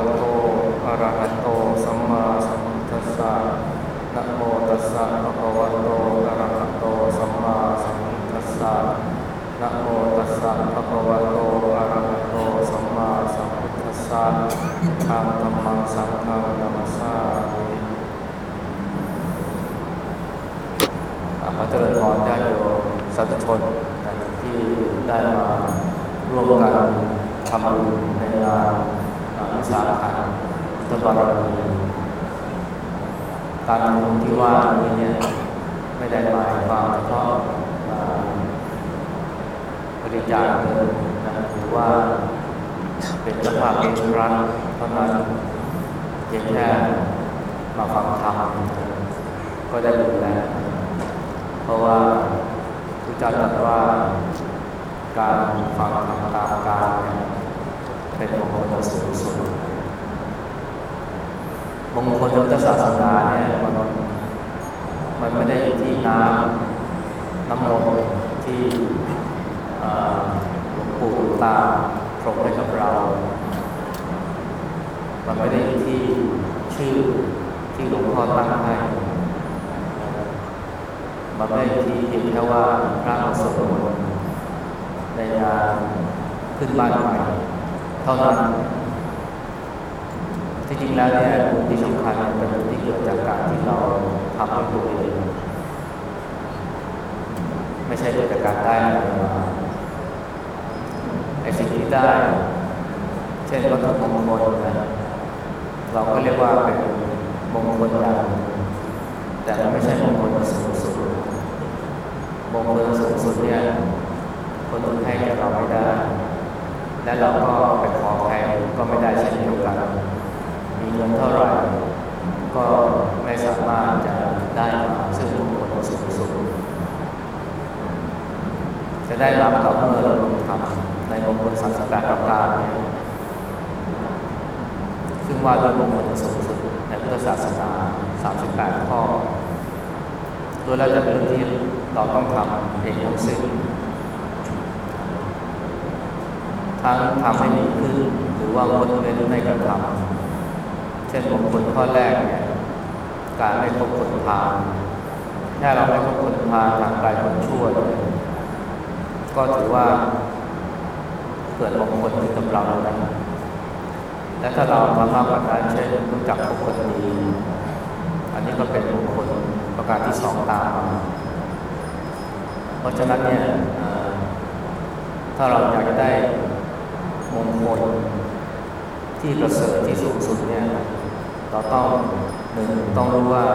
ะโต อะระหะโต สัมมาสัมพุทธัสสะ นะโมตัสสะภะคะวะโต อะระหะโต สัมมาสัมพุทธัสสะ นะโมตัสสะภะคะวะโต อะระหะโต สัมมาสัมพุทธัสสะทางธรรมังสังฆังนัมสสามิขอเจริญพรญาติโยมสาธุชนที่ได้มาร่วมกันทำบุญในงานวิสาข บารมีการที่ว่านี้เนี่ยไม่ได้หมายความเฉพาะบริจาคเงินนะหรือว่าเป็นเจ้าภาพเป็นรัฐเท่านั้นเพียงแค่มาฟังธรรมก็ได้บุญแล้วเพราะว่าพระเจ้าตรัสว่าการฟังธรรมตามการเป็นมงคลสูงสุด มงคลพุทธศาสนาเนี่ยมันมันไม่ได้อยู่ที่น้ำน้ำมนต์ที่หลวงปู่ตาพรมให้กับเรา มันไม่ได้อยู่ที่ชื่อที่หลวงพ่อตั้งให้มันไม่ได้ที่เพียงแค่ว่าพระมาสวดมนต์ในงานขึ้นบ้านใหม่เท่านั้น ที่จริงแล้วเนี่ยที่สำคัญเป็นที่เกิดจากการที่เราทำให้ตัวเองไม่ใช่เกิดจากการได้อะไรมาไอ้สิ่งที่ได้ เช่นวัตถุมงคลนะเราก็เรียกว่าเป็นมงคลอย่างแต่มันไม่ใช่มงคลสูงสุดมงคลสูงสุดเนี่ยคนอื่นให้แก่เราไม่ได้ และเราก็ไปขอใครก็ไม่ได้เช่นเดียวกัน เงินเท่าไหร่ ก็ไม่สามารถจะได้มาซึ่งมงคลสูงสุดจะได้รับต่อเมื่อเราลงทำในมงคลสังสการประการซึ่งว่าด้วยมงคลสูงสุดในพุทธศาสนา38ข้อโดยเราจะเป็นที่เราต้องทำเองทั้งสิ้นทั้งทำให้ดีขึ้น หรือว่างดเว้นไม่กระทำ ช่นมงคลข้อแรกเนี่ยการไม่คบคนพาลแค่เราไม่คบคนพาลทางกายคนชั่ว ก็ถือว่าเกิดมงคลขึ้นกับเราแล้วและถ้าเราทำมากกว่านั้นเช่นรู้จักคบคนดี อันนี้ก็เป็นมงคลประการที่สองตามมาเพราะฉะนั้นเนี่ยถ้าเราอยากจะได้มงคลที่ประเสริฐที่สูงสุดเนี่ย เราต้องหนึ่งต้องรู้ว่า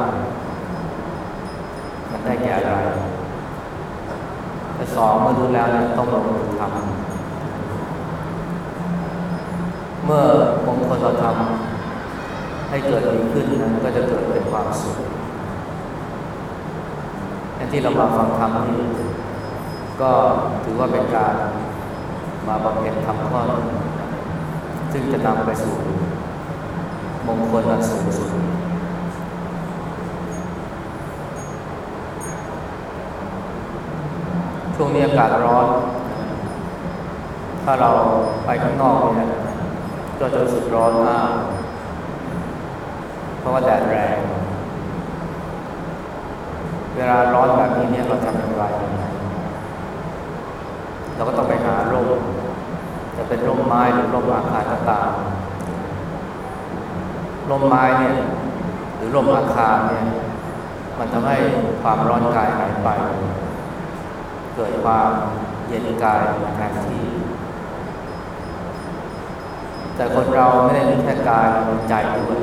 มันได้แก่อะไรแต่สองเมื่อรู้แล้วเนี่ยต้องลงมือทำเมื่อมงคลเราทำให้เกิดดีขึ้นนั้นก็จะเกิดเป็นความสุขอย่างที่เรามาฟังธรรมนี้ก็ถือว่าเป็นการมาบำเพ็ญทำข้อซึ่งจะนำไปสู่ มงคลอันสูงสุดช่วงนี้อากาศร้อน ถ้าเราไปข้างนอกเนี่ยก็จะรู้สึกร้อนมาก เพราะว่าแดดแรง เวลาร้อนแบบนี้เนี่ยเราทำอย่างไรเราก็ต้องไปหาร่มจะเป็นร่มไม้หรือร่มอาคารก็ตาม ร่มไม้เนี่ย หรือร่มอาคารเนี่ยมันทำให้ความร้อนกายหายไป เกิดความเย็นกายแทนที่แต่คนเราไม่ได้มีแค่กายมีใจด้วย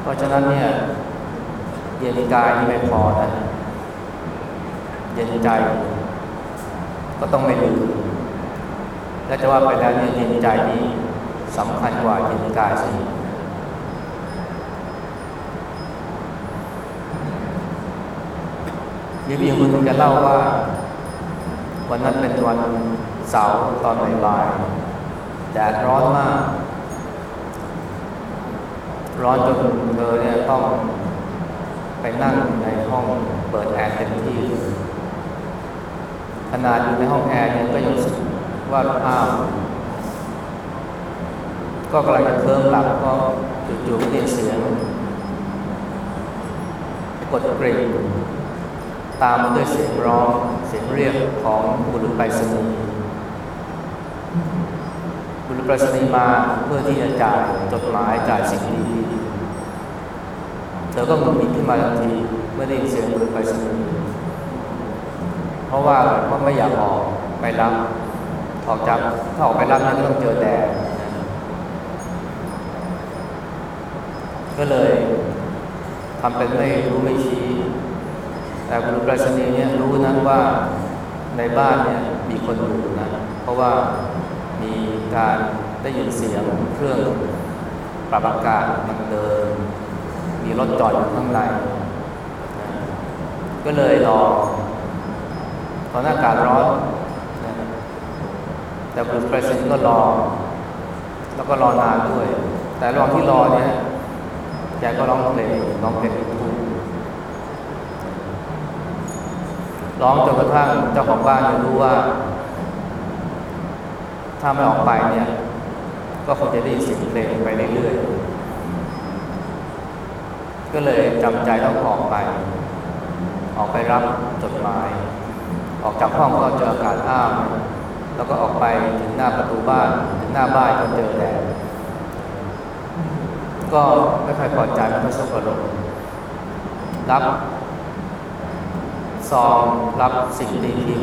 เพราะฉะนั้นเนี่ย เย็นกายนี่ไม่พอนะเย็นใจ ก็ต้องไม่ลืมและจะว่าไปแล้วเนี่ยเย็นใจนี้ สำคัญกว่าเย็นกายสิมีพี่คนนึงจะเล่าว่า วันนั้นเป็นวันเสาร์ตอนบ่ายๆแดดร้อนมาก ร้อนจนเธอเนี่ยต้องไปนั่งในห้องเปิดแอร์เต็มที่ ขนาดอยู่ในห้องแอร์เนี่ยก็ยังรู้สึกว่าอ้าว ก็กำลังจะเคลิ้มหลับก็จู่ๆได้ยินเสียงกดกริ่งตามด้วยเสียงร้องเสียงเรียกของบุรุษไปรษณีย์บุรุษไปรษณีย์มาเพื่อที่จะจ่ายจดหมายจ่ายสิ่งดีเธอก็หงุดหงิดขึ้นมาทันทีเมื่อได้ยินเสียงบุรุษไปรษณีย์เพราะว่าเพราะไม่อยากออกไปรับออกจากถ้าออกไปรับนั้นก็ต้องเจอแดด ก็เลยทำเป็นไม่รู้ไม่ชี้ แต่บุรุษปรษณีเนี่ยรู้นะว่าในบ้านเนี่ยมีคนอยู่นะ เพราะว่ามีการได้ยินเสียงเครื่องปรับอากาศมันเดิน มีรถจอดอยู่ข้างใน ก็เลยรอตอนอากาศร้อนแต่บุรุษไปรษณีย์ก็รอ แล้วก็รอนานด้วย แต่ระหว่างที่รอเนี่ย แกก็ร้องเพลงร้องเพลงทุ่งร้องจนกระทั่งเจ้าของบ้านรู้ว่า ถ้าไม่ออกไปเนี่ย ก็คงจะได้ยินเสียงเพลงไปเรื่อยๆ ก็เลยจำใจต้องออกไป ออกไปรับจดหมาย ออกจากห้องก็เจออากาศอ้าวแล้วก็ออกไปถึงหน้าประตูบ้าน ถึงหน้าบ้านก็เจอแดด ก็ไม่ค่อยพอใจไม่ค่อยสบอารมณ์รับซองรับสิ่งดีที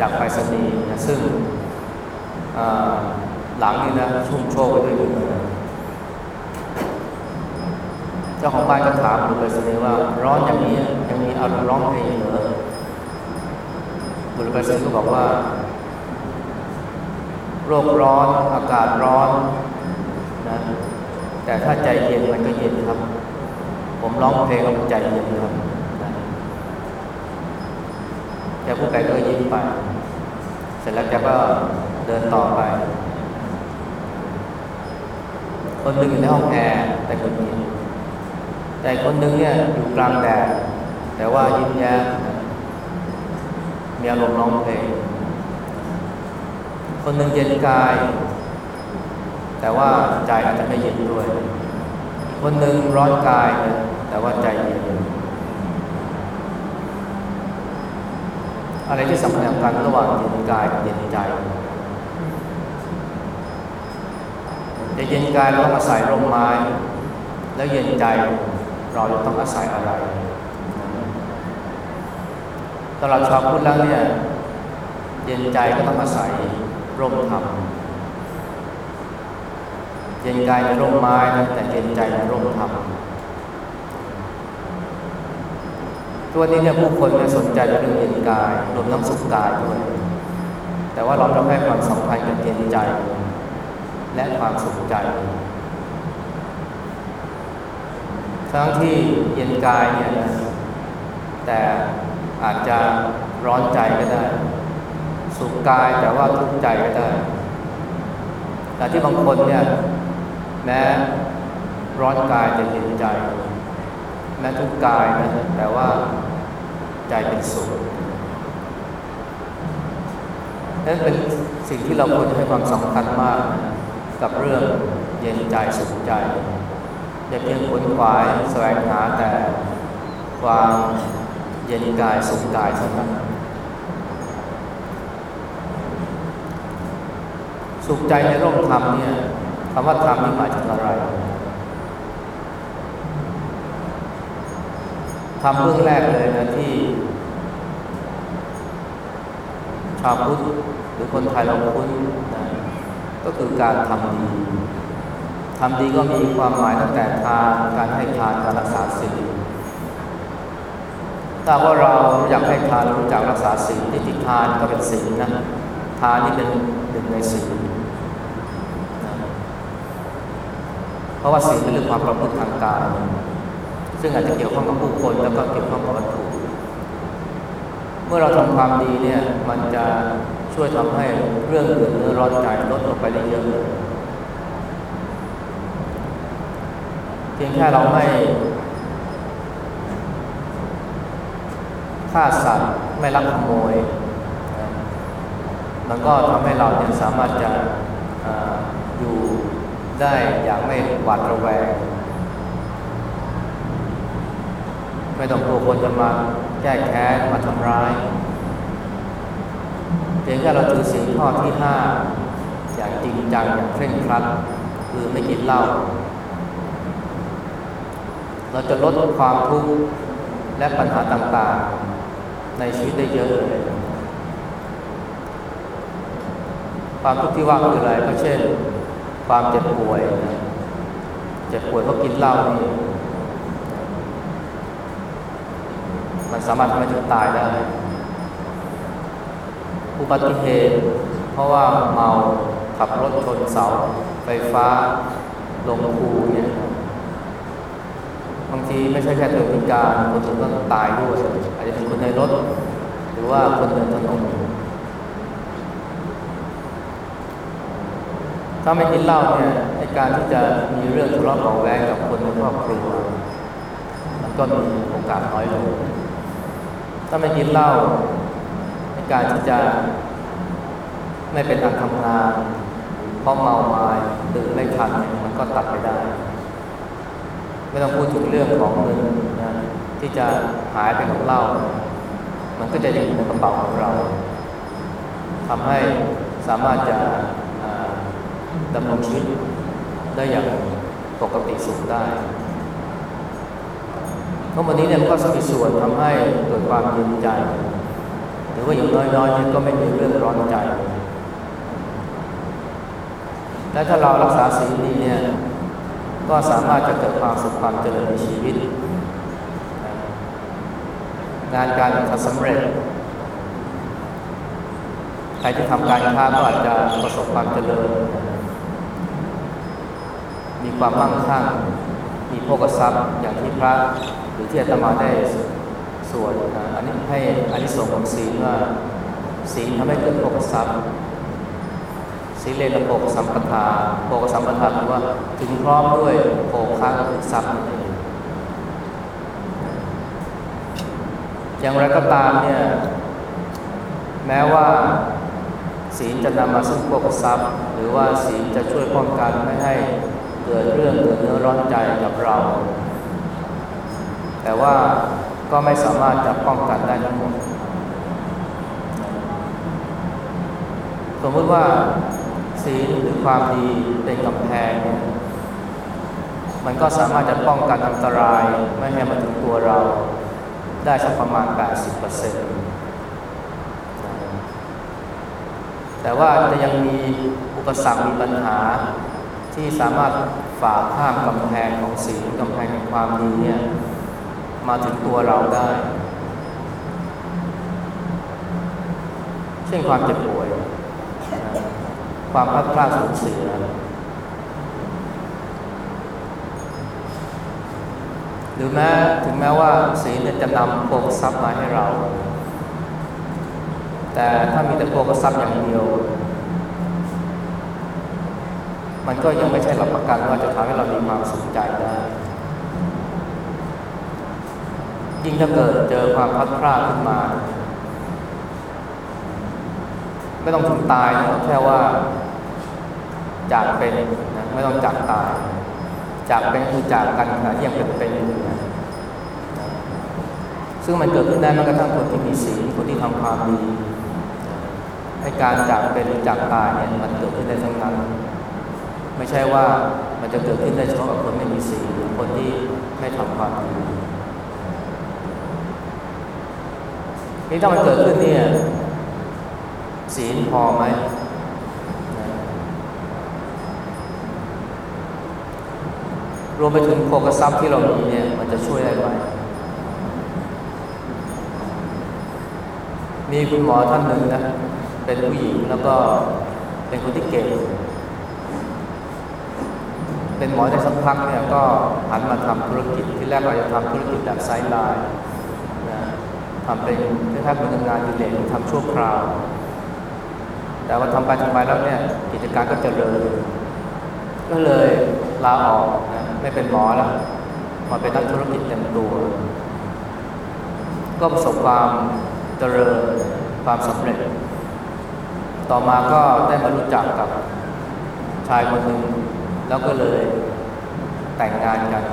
จากไปรษณีย์นะซึ่งหลังนี้นะชุ่มโชกไปด้วยเงินเจ้าของบ้านก็ถามบุรุษไปรษณีย์ว่า ร้อนอย่างนี้ยังมีอารมณ์ร้องเพลงเหรอบุรุษไปรษณีย์ก็บอกว่าโรคร้อนอากาศร้อนนะ แต่ถ้าใจเย็นมันก็เย็นครับ ผมร้องเพลงก็มันใจเย็นครับแกพูดไปก็ยิ้มไป เสร็จแล้วแกก็เดินต่อไป คนหนึ่งอยู่ในห้องแอร์แต่คนนี้แต่คนหนึ่งเนี่ยอยู่กลางแดดแต่ว่ายิ้มแย้มมีอารมณ์ร้องเพลงคนหนึ่งเย็นกาย แต่ว่าใจอาจจะไม่เย็นด้วย คนหนึ่งร้อนกาย แต่ว่าใจเย็นอะไรที่สำคัญกันระหว่างเย็นกายกับเย็นใจจะเย็นกายเราต้องอาศัยร่มไม้ แล้วเย็นใจเราจะต้องอาศัยอะไรตลอดชาวพุทธแล้วเนี่ย เย็นใจก็ต้องอาศัยร่มธรรม เย็นกายในร่มไม้นะแต่เย็นใจในร่มธรรมตัวนี้เนี่ยผู้คนเนี่ยสนใจเรื่องเย็นกายรวมทั้งสุขกายด้วย แต่ว่าเราต้องให้ความสำคัญกับเย็นใจ และความสุขใจทั้งที่เย็นกายเนี่ยแต่อาจจะร้อนใจก็ได้ สุขกายแต่ว่าทุกข์ใจก็ได้ แต่ที่บางคนเนี่ย แม้ร้อนกายจะเย็นใจแม้ทุกกายนะแต่ว่าใจเป็นสุขนั่นเป็นสิ่งที่เราควรจะให้ความสำคัญมาก กับเรื่องเย็นใจสุขใจอย่าเพียงขวนขวายแสวงหาแต่ความเย็นกายสุขกายเท่านั้นสุขใจในร่มธรรมเนี่ย คำว่าธรรมนี่หมายถึงอะไรทำเรื่องแรกเลยนะที่ ชาวพุทธหรือคนไทยเราคุ้นนะก็คือการทำดีทำดีก็มีความหมายตั้งแต่ทานการให้ทานการรักษาศีลถ้าว่าเราอยากให้ทานเรู้จักรักษาศีลที่ติทานก็เป็นศีลนะทานนี่เป็นหนึ่งในศีล เพราะว่าศีลเป็นเรื่องความประพฤติทางกายซึ่งอาจจะเกี่ยวข้องกับผู้คนแล้วก็เกี่ยวข้องกับวัตถุ เมื่อเราทำความดีเนี่ยมันจะช่วยทำให้เรื่องอื่นเนื้อร้อนใจลดลงไปได้เยอะเลยเพียงแค่เราไม่ฆ่าสัตว์ไม่ลักขโมย มันก็ทำให้เราเนี่ยสามารถจะออยู่ ได้อย่างไม่หวาดระแวง ไม่ต้องกลัวคนจะมาแก้แค้นมาทำร้ายเพียงแค่เราถือศีลข้อที่ห้าอย่างจริงจังอย่างเคร่งครัด คือไม่กินเหล้าเราจะลดความทุกข์และปัญหาต่างๆ ในชีวิตได้เยอะความทุกข์ที่ว่าคืออะไรก็เช่น ความเจ็บป่วย เจ็บป่วยเพราะกินเหล้านี่มันสามารถทำให้ถึงตายได้อุบัติเหตุเพราะว่าเมาขับรถชนเสา ไฟฟ้าลงคูเนี่ยบางทีไม่ใช่แค่ตัวพิการคนอื่นก็ตายด้วยอาจจะเป็นคนในรถ หรือว่าคนเดินถนน ถ้าไม่กินเหล้าเนี่ยในการที่จะมีเรื่องทะเลาะเบาแวงกับคนในครอบครัวมันก็มีโอกาสน้อยลง ถ้าไม่กินเหล้าในการที่จะไม่เป็นอันทำงานเพราะเมาไม้ตื่นไม่ทันมันก็ตัดไปได้ ไม่ต้องพูดถึงเรื่องของเงินนะที่จะหายไปกับเหล้ามันก็จะอยู่ในกระเป๋าของเราทำให้สามารถจะ ดำรงชีวิตได้อย่างปกติสุขได้เพราะวันนี้เนี่ยก็มีส่วนทำให้เกิดความเย็นใจ หรือว่าอย่างน้อยๆเนี่ยก็ไม่มีเรื่องร้อนใจ และถ้าเรารักษาศีลดีเนี่ยก็สามารถจะเกิดความสุขความเจริญในชีวิต งานการทำสำเร็จใครที่ทำการค้าก็อาจจะประสบความเจริญ มีความมั่งคั่ง มีโภคทรัพย์อย่างที่พระหรือที่อาตมาได้ส่วนอันนี้ให้อันนี้ส่งของศีลว่าศีลทำให้เกิดโภคทรัพย์ศีลเลนโภคสัมปทาโภคสัมปทาคือว่าถึงพร้อมด้วยโภคะก็คือทรัพย์อย่างไรก็ตามเนี่ยแม้ว่าศีลจะนำมาซึ่งโภคทรัพย์ หรือว่าศีลจะช่วยป้องกันไม่ให้ เกิดเรื่องเกิดเนื้อร้อนใจกับเรา แต่ว่าก็ไม่สามารถจะป้องกันได้ทั้งหมดสมมติว่าศีลหรือความดีเป็นกำแพง มันก็สามารถจะป้องกันอันตรายไม่ให้มาถึงตัวเราได้สักประมาณ 80%แต่ว่าจะยังมีอุปสรรคมีปัญหา ที่สามารถฝ่าข้ามกำแพงของศีลกำแพงแห่งความดีเนี่ยมาถึงตัวเราได้ เช่นความเจ็บป่วย ความพลาดพลาดสูญเสีย หรือแม้ถึงแม้ว่าศีลจะนำโภคทรัพย์มาให้เรา แต่ถ้ามีแต่โภคทรัพย์อย่างเดียว มันก็ยังไม่ใช่หลักประกันว่าจะทำให้เรามีความสุขใจได้ยิ่งถ้าเกิดเจอความพลาดพลาดขึ้นมา ไม่ต้องถึงตายนะแค่ว่า จากเป็นนะไม่ต้องจากตาย จากเป็นคือจากกันขณะที่ยังเป็นเป็นอยู่นะซึ่งมันเกิดขึ้นได้แม้กระทั่งคนที่มีศีลคนที่ทำความดีให้การจากเป็นจากตายเนี่ยมันเกิดขึ้นได้ทั้งนั้น ไม่ใช่ว่ามันจะเกิดขึ้นได้เฉพาะกับคนไม่มีศีลหรือคนที่ไม่ทำความดีนี่ถ้ามันเกิดขึ้นเนี่ยศีลพอไหมรวมไปถึงโภคทรัพย์ที่เรามีเนี่ยมันจะช่วยได้ไหมมีคุณหมอท่านหนึ่งนะ เป็นผู้หญิงแล้วก็เป็นคนที่เก่ง เป็นหมอได้สักพักเนี่ยก็หันมาทำธุรกิจที่แรกเราจะทำธุรกิจแบบไซด์ไลน์นะทำเป็นคล้ายๆเป็นงานดิเรกทำชั่วคราว แต่ว่าทำไปทำไปแล้วเนี่ยกิจการก็เจริญก็เลยลาออกนะไม่เป็นหมอแล้วมาเป็นนักธุรกิจเต็มตัว ก็ประสบความเจริญความสำเร็จ ต่อมาก็ได้มารู้จักกับชายคนหนึ่ง แล้วก็เลยแต่งงานกัน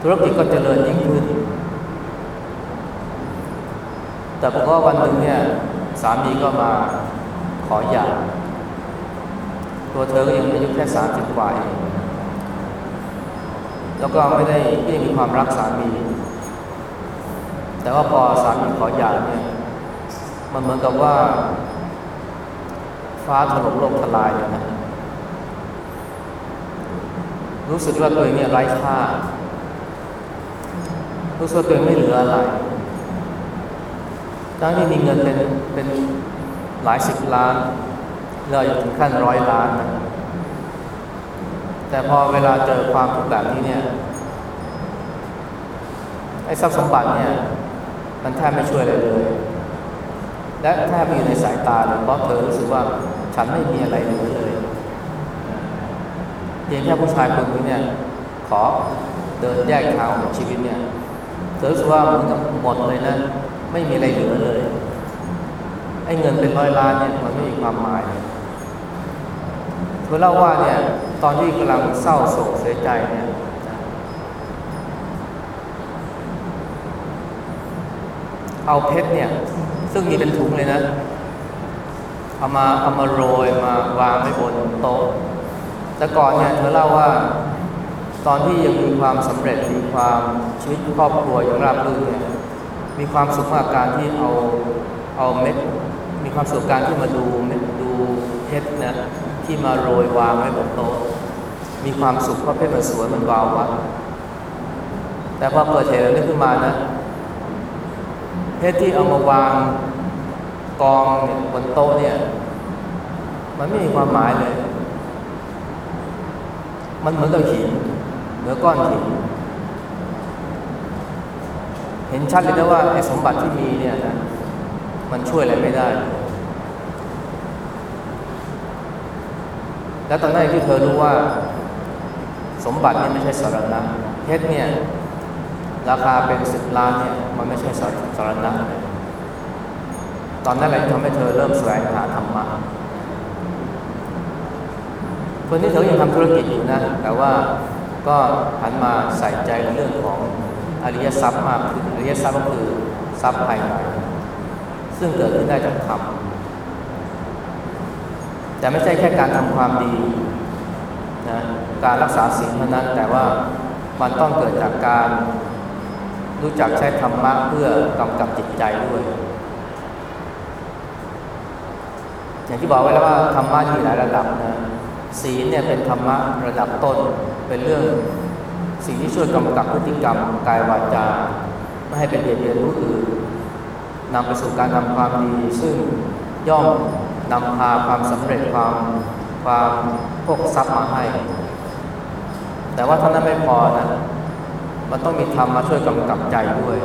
ธุรกิจก็เจริญยิ่งขึ้น แต่พอวันหนึ่งเนี่ยสามีก็มาขอหย่าตัวเธอก็ยังอายุแค่สามสิบกว่าเองแล้วก็ไม่ได้ไม่มีความรักสามี แต่ว่าพอสามีขอหย่าเนี่ยมันเหมือนกับว่า ฟ้าถล่มโลกทลายเลยนะรู้สึกว่าตัวเองเนี่ยไร้ค่า รู้สึกว่าตัวเองไม่เหลืออะไรทั้งที่มีเงินเป็นเป็นหลายสิบล้านเราอยถึงขั้นร้อยล้านนะแต่พอเวลาเจอความทุกข์แบบนี้เนี่ยไอ้ทรัพย์สมบัติเนี่ยมันแทบไม่ช่วยอะไรเลย และแทบไม่อยู่ในสายตาเลยเพราะเธอรู้สึกว่า ฉันไม่มีอะไรเหลือเลยเพียงแค่ผู้ชายคนนี้เนี่ย ขอเดินแยกทางของชีวิตเนี่ยเธอรู้สึกว่ามันหมดเลยนะไม่มีอะไรเหลือเลยไอ้เงินเป็นร้อยล้านเนี่ยมันไม่มีความหมายเธอเล่าว่าเนี่ย ตอนที่กำลังเศร้าโศกเสียใจเนี่ยเอาเพชรเนี่ย ซึ่งมีเป็นถุงเลยนะ เอามาเอามาโรยมาวางไว้บนโต๊ะ แต่ก่อนเนี่ยเธอเล่าว่า ตอนที่ยังมีความสำเร็จมีความชีวิตครอบครัวยังราบรื่นเนี่ยมีความสุขมากการที่เอาเอาเม็ด มีความสุขการที่มาดูเม็ดดูเพชรนะที่มาโรยวางไว้บนโต๊ะมีความสุขเพราะเพชรมันสวยมันวาววัดแต่พอเกิดเหตุอะไรขึ้นมานะเพชรที่เอามาวาง กองเนี่ยบนโต๊ะเนี่ย มันไม่มีความหมายเลย มันเหมือนกับหินเหมือนก้อนหินเห็นชัดเลยนะว่าไอ้สมบัติที่มีเนี่ยนะมันช่วยอะไรไม่ได้ แล้วตอนนั้นที่เธอรู้ว่า สมบัตินี่ไม่ใช่สารณะเพชรเนี่ย ราคาเป็นสิบล้านเนี่ยมันไม่ใช่สารณะ อนนั้นอะไรทำให้เธอเริ่มแสวงหาธรรมะคนที่เธอยังทำธุรกิจอยู่นะ แต่ว่าก็หันมาใส่ใจในเรื่องของอริยทรัพย์มากขึ้นอริยทรัพย์ก็คือทรัพย์ภายในซึ่งเกิดขึ้นได้จากธรรมแต่ไม่ใช่แค่การทำความดีนะการรักษาศีลเท่านั้น แต่ว่ามันต้องเกิดจากการรู้จักใช้ธรรมะเพื่อกำกับจิตใจด้วย อย่างที่บอกไว้แล้วว่าธรรมะมีหลายระดับนะศีลเนี่ยเป็นธรรมะระดับต้นเป็นเรื่องสิ่งที่ช่วยกำกับพฤติกรรมกายวาจาไม่ให้เป็นเบียดเบียนผู้อื่นนำไปสู่การทำความดี ซึ่งย่อมนำพาความสำเร็จความความพกทรัพย์มาให้ แต่ว่าเท่านั้นไม่พอนะมันต้องมีธรรมมาช่วยกำกับใจด้วย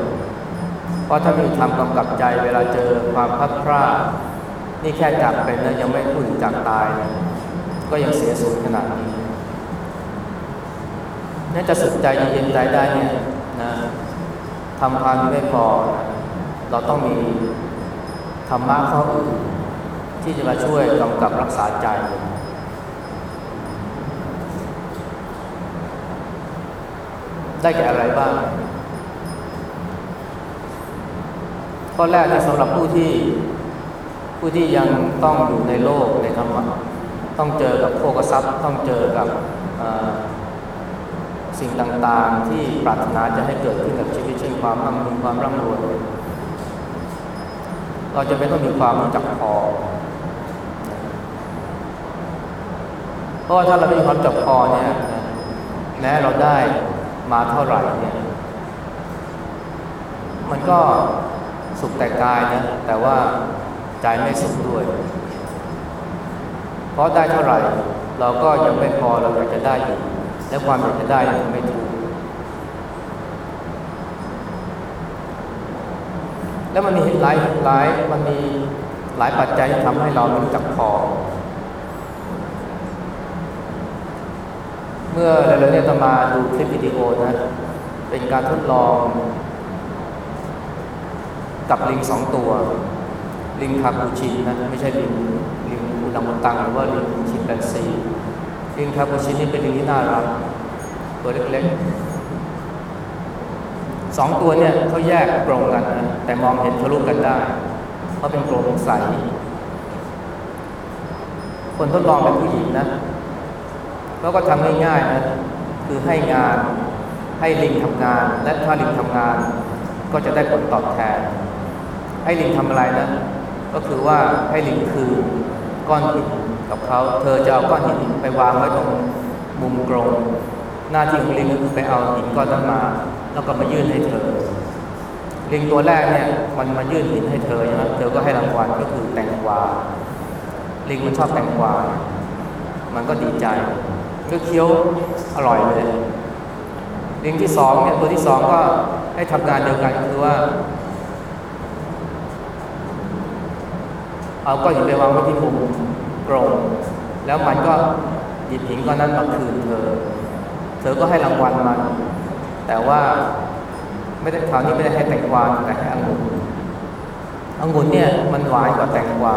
เพราะถ้ามีธรรมกำกับใจเวลาเจอความพัดพลาด นี่แค่จากเป็นนะยังไม่พูดถึงจากตายนะก็ยังเสียสูญขนาดนี้น่าจะสุดใจเย็นใจได้เนี่ยนะทำความไม่พอ เราต้องมีธรรมะเข้าอื่นที่จะมาช่วยกำกับรักษาใจ ได้แก่อะไรบ้างข้อแรกนะสำหรับผู้ที่ ผู้ที่ยังต้องอยู่ในโลกในธรรมะต้องเจอกับโภกทรัพย์ ต้องเจอกับสิ่งต่างๆ ที่ปรารถนาจะให้เกิดขึ้นกับชีวิตเช่นความมั่งมีความร่ำรวยเราจะไม่ต้องมีความรู้จักพอ เพราะถ้าเราไม่มีความจักพอเนี่ยแม้เราได้มาเท่าไหร่เนี่ยมันก็สุขแต่กายนะแต่ว่า ใจไม่สุขด้วย เพราะได้เท่าไหร่ เราก็ยังไม่พอเราอยากจะได้อีกและความอยากจะได้ยังไม่ถูกแล้วมันมีหลายหลายมันมีหลายปัจจัยที่ทำให้เราไม่รู้จักพอเมื่อเราเนี่ยจะมาดูคลิปวิดีโอนะ เป็นการทดลอง กับลิงสองตัว ลิงคาปูชินนะไม่ใช่ลิงลิงอุลังอุตังหรือว่าลิงชิมแปนซีลิงคาปูชินนี่เป็นลิงที่น่ารักตัวเล็กๆสองตัวเนี่ยเขาแยกกรงกันนะแต่มองเห็นทะลุกันได้เพราะเป็นกรงใสคนทดลองเป็นผู้หญิงนะเขาก็ทำง่ายๆนะคือให้งานให้ลิงทำงาน และถ้าลิงทำงาน ก็จะได้ผลตอบแทน ให้ลิงทำอะไรนะ ก็คือว่าให้ลิงคืนก้อนหินกับเขา เธอจะเอาก้อนหินไปวางไว้ตรงมุมกรงหน้าที่ของลิงก็คือไปเอาหินก้อนนั้นมา แล้วก็มายื่นให้เธอ ลิงตัวแรกเนี่ยมันมายื่นหินให้เธอใช่ไหมเธอก็ให้รางวัลก็คือแตงกวา ลิงมันชอบแตงกวา มันก็ดีใจก็เคี้ยวอร่อยเลย ลิงที่สองเนี่ยตัวที่สองก็ให้ทำงานเดียวกันคือว่า เอาก้อนหินไปวางไว้ที่มุมกรงแล้วมันก็หยิบหินก้อนนั้นมาคืนเธอ เธอก็ให้รางวัลมัน แต่ว่าไม่ได้คราวนี้ไม่ได้ให้แตงกวาแต่ให้องุ่นองุ่นเนี่ยมันหวานกว่าแตงกวา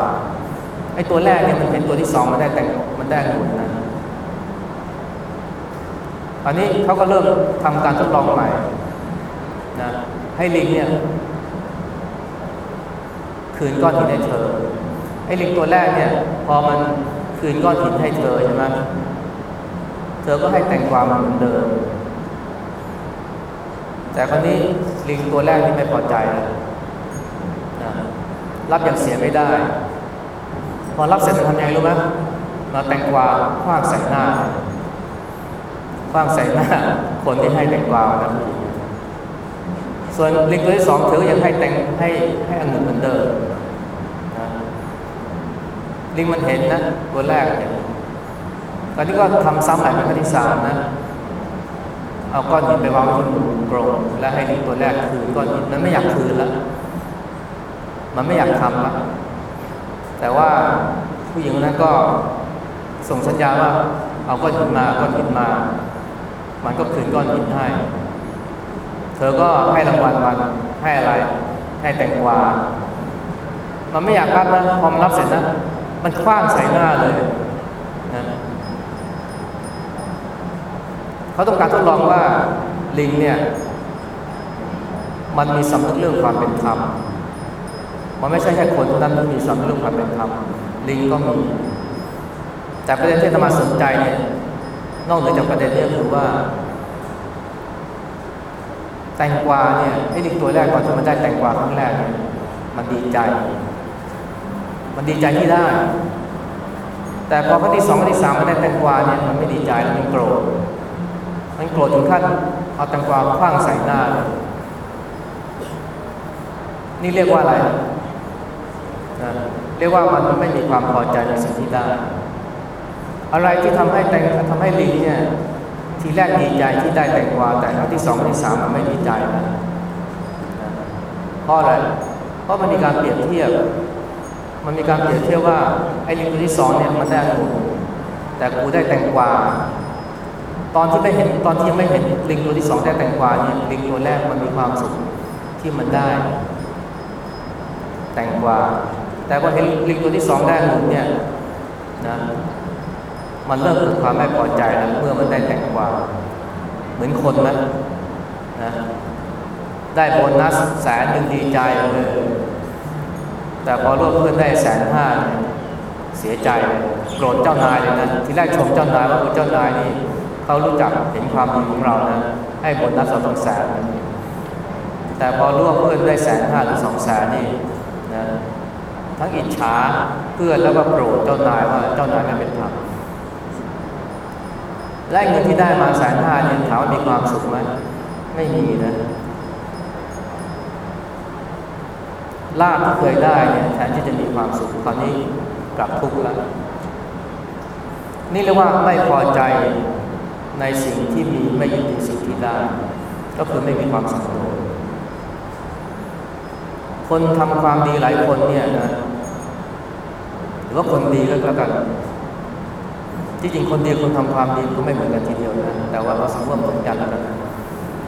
ไอ้ตัวแรกเนี่ยมันเป็นตัวที่สองมันได้แตงมันได้องุ่นนะตอนนี้เขาก็เริ่มทำการทดลองใหม่นะให้ลิงเนี่ยคืนก้อนหินให้เธอ ไอ้ลิงตัวแรกเนี่ย พอมันคืนก้อนหินให้เธอใช่ไหมเธอก็ให้แต่งกวามเหมือนเดิม แต่คราวนี้ลิงตัวแรกนี่ไม่พอใจนะรับอย่างเสียไม่ได้ พอรับเสร็จจะทำยังไงรู้ไหมมาแต่งกวาคว้างใส่หน้าคว้างใส่หน้า คนที่ให้แต่งกวานะส่วนลิงตัวที่สองเธอยังให้แต่งให้ให้องุ่นเหมือนเดิม ลิงมันเห็นนะตัวแรกเห็นตอนนี้ก็ทำซ้ำหลายเป็นครั้งที่สามนะเอาก้อนหินไปวางบนกรงแล้วให้ลิงตัวแรกคืนก้อนหินมันไม่อยากคืนแล้วมันไม่อยากทำล้วแต่ว่าผู้หญิงคนนั้นก็ส่งสัญญาว่า เอาก้อนหินมาก้อนหินมา มันก็คืนก้อนหินให้ เธอก็ให้รางวัลมันให้อะไร ให้แตงกวามันไม่อยากรับนะพอมรับเสร็จนะ มันคว้างใส่หน้าเลยนะเขาต้องการทดลองว่าลิงเนี่ย มันมีสำนึกเรื่องความเป็นธรรมมันไม่ใช่แค่คนเท่านั้นที่มีสำนึกเรื่องความเป็นธรรมลิงก็มี แต่ประเด็นที่ธรรมาสนใจเนี่ยนอกเหนือจากประเด็นนี้คือว่า แตงกวาเนี่ยไอ้ลิงตัวแรกก่อนที่มันได้แตงกวาครั้งแรก มันดีใจ มันดีใจที่ได้ แต่พอครั้งที่สองครั้งที่สามมันได้แตงกวาเนี่ยมันไม่ดีใจแล้วมันโกรธมันโกรธถึงขั้นเอาแตงกวาคว้างใส่หน้าเลยนี่เรียกว่าอะไรนะเรียกว่ามันไม่มีความพอใจในสิ่งที่ได้ อะไรที่ทำให้แตงทำให้ลิงเนี่ยทีแรกดีใจที่ได้แตงกวาแต่ครั้งที่สองครั้งที่สามมันไม่ดีใจนะเพราะอะไร เพราะมันมีการเปรียบเทียบ มันมีการเปรียบเทียบว่าไอ้ลิงตัวที่สองเนี่ยมันได้องุ่นแต่กูได้แตงกวา ตอนที่ไม่เห็นตอนที่ไม่เห็นลิงตัวที่สองได้แตงกวาเนี่ยลิงตัวแรกมันมีความสุขที่มันได้ แตงกวา แต่พอเห็นลิงตัวที่สองได้องุ่นเนี่ยนะมันเริ่มเกิดความไม่พอใจแล้วเมื่อมันได้แตงกวาเหมือนคนนะนะได้โบนัสแสนหนึ่งดีใจเลย แต่พอร่วมเพื่อนได้แสนห้าเสียใจโกรธเจ้านายเลยนะทีแรกชมเจ้านายว่าเจ้านายนี่เขารู้จักเห็นความดีของเรานะให้บนนัดเราต้องแสนแต่พอร่วมเพื่อนได้แสนห้าหรือสองแสนนี่นะทั้งอิจฉาเพื่อนแล้วก็โกรธเจ้านายว่าเจ้านายไม่เป็นธรรมและเงินที่ได้มาแสนห้าเนี่ยถามว่ามีความสุขไหมไม่มีนะ ลาบที่เคยได้เนี่ยแทนที่จะมีความสุขคราวนี้กลับทุกข์แล้ว นี่เรียกว่าไม่พอใจในสิ่งที่มีไม่ยินดีสิ่งที่ได้ ก็คือไม่มีความสุขคนทำความดีหลายคนเนี่ยนะหรือว่าคนดีก็แล้วกันที่จริงคนดีคนทำความดีก็ไม่เหมือนกันทีเดียวนะแต่ว่าเราสมมติเหมือนกันแล้วกัน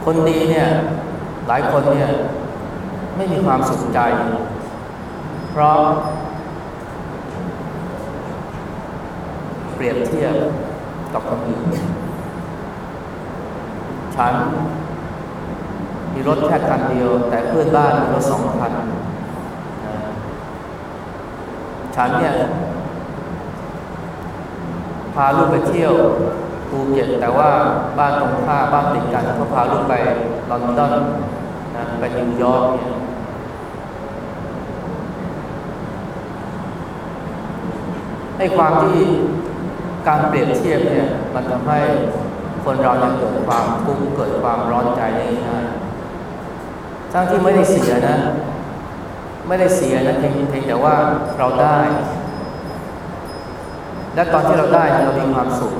คนดีเนี่ยหลายคนเนี่ย ไม่มีความสุขใจ เพราะ เปรียบเทียบกับคนอื่นฉัน มีรถแค่คันเดียว แต่เพื่อนบ้านมีรถสองคันฉันเนี่ยพาลูกไปเที่ยวภูเก็ตแต่ว่าบ้านตรงข้าบ้านติดกันเขาพาลูกไปลอนดอนนะไปนิวยอร์กเนี่ย ให้ความที่การเปรียบเทียบเนี่ยมันทำให้คนเราเนี่ยเกิดความทุกข์เกิดความร้อนใจได้ง่ายทั้งที่ไม่ได้เสียนะ ไม่ได้เสียนะเพียงเพียงแต่ว่าเราได้ และตอนที่เราได้เรามีความสุข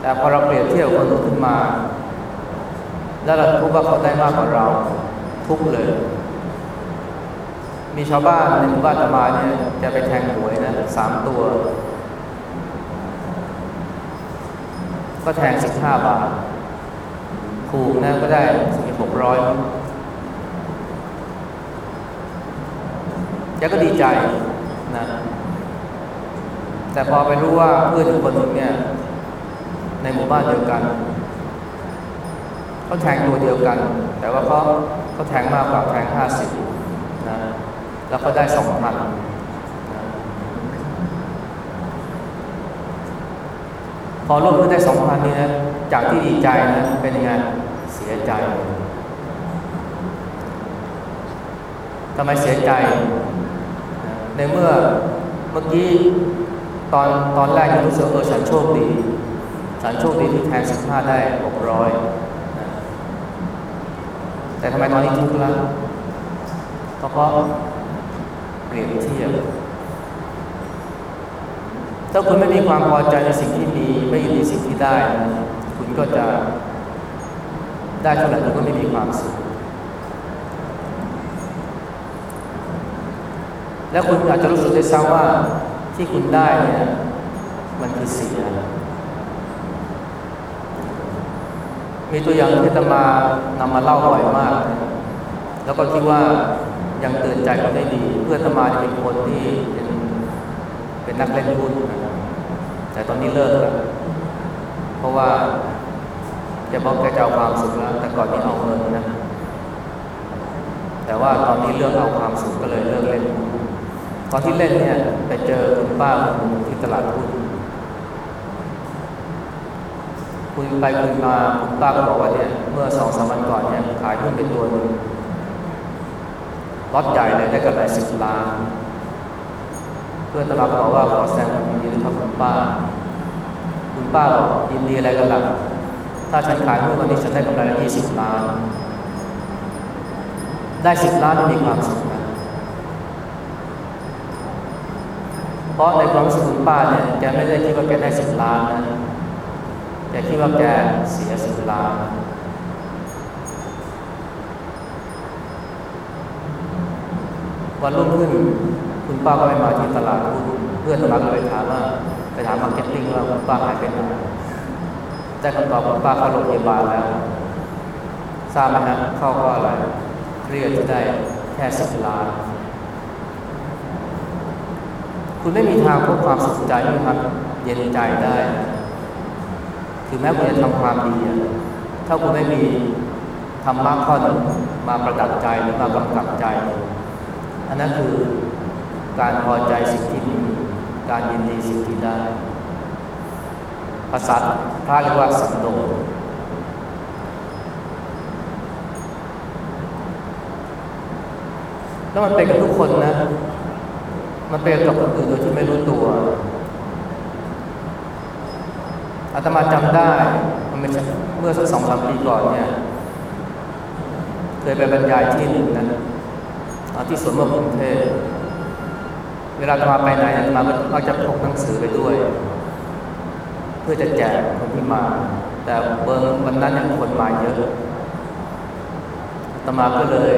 แต่พอเราเปรียบเทียบคนอื่นขึ้นมา แล้วเราพบว่าเขาได้มากกว่าเรา ทุกเลย มีชาวบ้านในหมู่บ้านตมาเนี่ยจะไปแทงหวยนะสามตัว ก็แทงสิบห้าบาทถูกนะก็ได้สิบหกร้อยแกก็ดีใจนะ แต่พอไปรู้ว่าเพื่อนคนหนึ่งเนี่ย ในหมู่บ้านเดียวกันเขาแทงตัวเดียวกัน แต่ว่าเขาเขาแทงมากกว่าแทงห้าสิบนะ แล้วเขาได้สองพันพอลูกเพื่อได้สองพันนี่นะจากที่ดีใจนะเป็นยังไงเสียใจทำไมเสียใจ ในเมื่อเมื่อกี้ตอนตอนแรกยังรู้สึกเออฉันโชคดี ฉันโชคดีที่แทนสิบห้าได้หกร้อยแต่ทำไมตอนนี้ทุกข์ละก็เพราะ เปรียบเทียบ ถ้าคุณไม่มีความพอใจในสิ่งที่มี ไม่ยินดีสิ่งที่ได้นะคุณก็จะได้เท่าไหร่คุณก็ไม่มีความสุข และคุณอาจจะรู้สึกได้ซ้ำว่าที่คุณได้เนี่ยมันคือเสียมีตัวอย่างที่ตมานำมาเล่าบ่อยมาก แล้วก็คิดว่า ยังเตือนใจเขาได้ดี เพื่อนตมาเป็นคนที่เป็นเป็นนักเล่นหุ้นนะแต่ตอนนี้เลิกแล้วเพราะว่าจะบอกแกจะเอาความสุขแล้วแต่ก่อนนี้เอาเงินนะ แต่ว่าตอนนี้เลือกเอาความสุขก็เลยเลิกเล่นหุ้นตอนที่เล่นเนี่ยไปเจอคุณป้าคนที่ตลาดหุ้นคุยไปคุยมาคุณป้าก็บอกว่าเนี่ยเมื่อสองสามวันก่อนเนี่ยขายหุ้นเป็นตัวหนึ่ง ล็อตใหญ่เลยได้กำไรสิบล้าน เพื่อนตลาดบอกว่าขอแสดงความยินดีด้วยครับคุณป้า คุณป้าบอกยินดีอะไรกันล่ะถ้าฉันขายหุ้นวันนี้ฉันได้กำไรยี่สิบล้าน ได้สิบล้านมีความสุขนะเพราะในความรู้สึกคุณป้าเนี่ยแกไม่ได้คิดว่าแกได้สิบล้านนะแกคิดว่าแกเสียสิบล้าน วันรุ่งขึ้น คุณป้าก็ไปมาที่ตลาดเพื่อนตลาดก็ไปถามว่าไปถาม market ing ว่าคุณป้าหายไปไหนได้คำตอบคุณป้าเข้าโรงพยาบาลแล้วทราบไหมฮะเข้าก็อะไรเครียดที่ได้แค่สิบล้านคุณไม่มีทางพบความสุขใจไม่มีทางเย็นใจได้ ถึงแม้คุณจะทำความดีถ้าคุณไม่มีธรรมะข้อหนึ่งมาประดับใจหรือมากำกับใจ อันนั้นคือการพอใจสิ่งที่มี การยินดีสิ่งที่ได้ ภาษาพระเรียกว่าสันโดษแล้วมันเป็นกับทุกคนนะ มันเป็นกับคนอื่นโดยที่ไม่รู้ตัวอาตมาจำได้ มันไม่ใช่เมื่อสักสองสามปีก่อนเนี่ย เคยไปบรรยายที่หนึ่งนะ ที่สวนเมืองกรุงเทพเวลาอาตมาไปไหนอาตมาก็จะพกหนังสือไปด้วย เพื่อจะแจกคนที่มา แต่เบอร์วันนั้นยังคนมาเยอะตมาก็เลย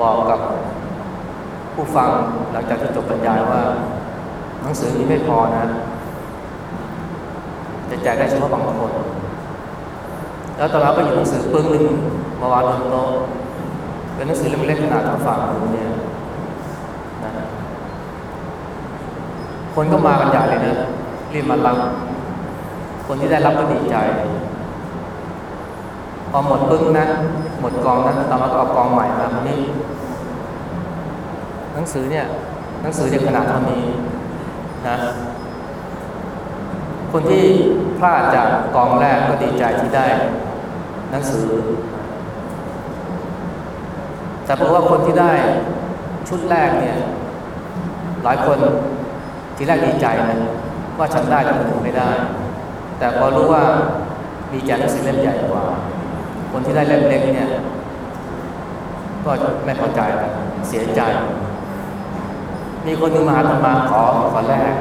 บอกกับผู้ฟังหลังจากที่จบบรรยายว่า หนังสือนี้ไม่พอนะ จะแจกได้เฉพาะบางคน แล้วตอนนั้นก็หยิบหนังสือปึ้งหนึ่งมาวางบนโต๊ะ เป็นหนังสือเล็กๆขนาดเท่าฝ่ามือเนี่ยนะคนก็มากันใหญ่เลยนะรีบมารับ คนที่ได้รับก็ดีใจ พอหมดปึ้งนั้นหมดกองนั้นต่อมาก็เอากองใหม่มาคนนี้ หนังสือเนี่ยหนังสือเนี่ยขนาดเท่านี้นะคนที่พลาดจากกองแรกก็ดีใจที่ได้ หนังสือ แต่เพราะว่าคนที่ได้ชุดแรกเนี่ย หลายคนทีแรกดีใจนะว่าฉันได้แต่คนอื่นไม่ได้ แต่พอรู้ว่ามีแจกหนังสือเล่มใหญ่กว่า คนที่ได้เล่มเล็กเนี่ย ก็ไม่พอใจแล้วเสียใจ มีคนนึงมาหาธรรมาขอขอแรก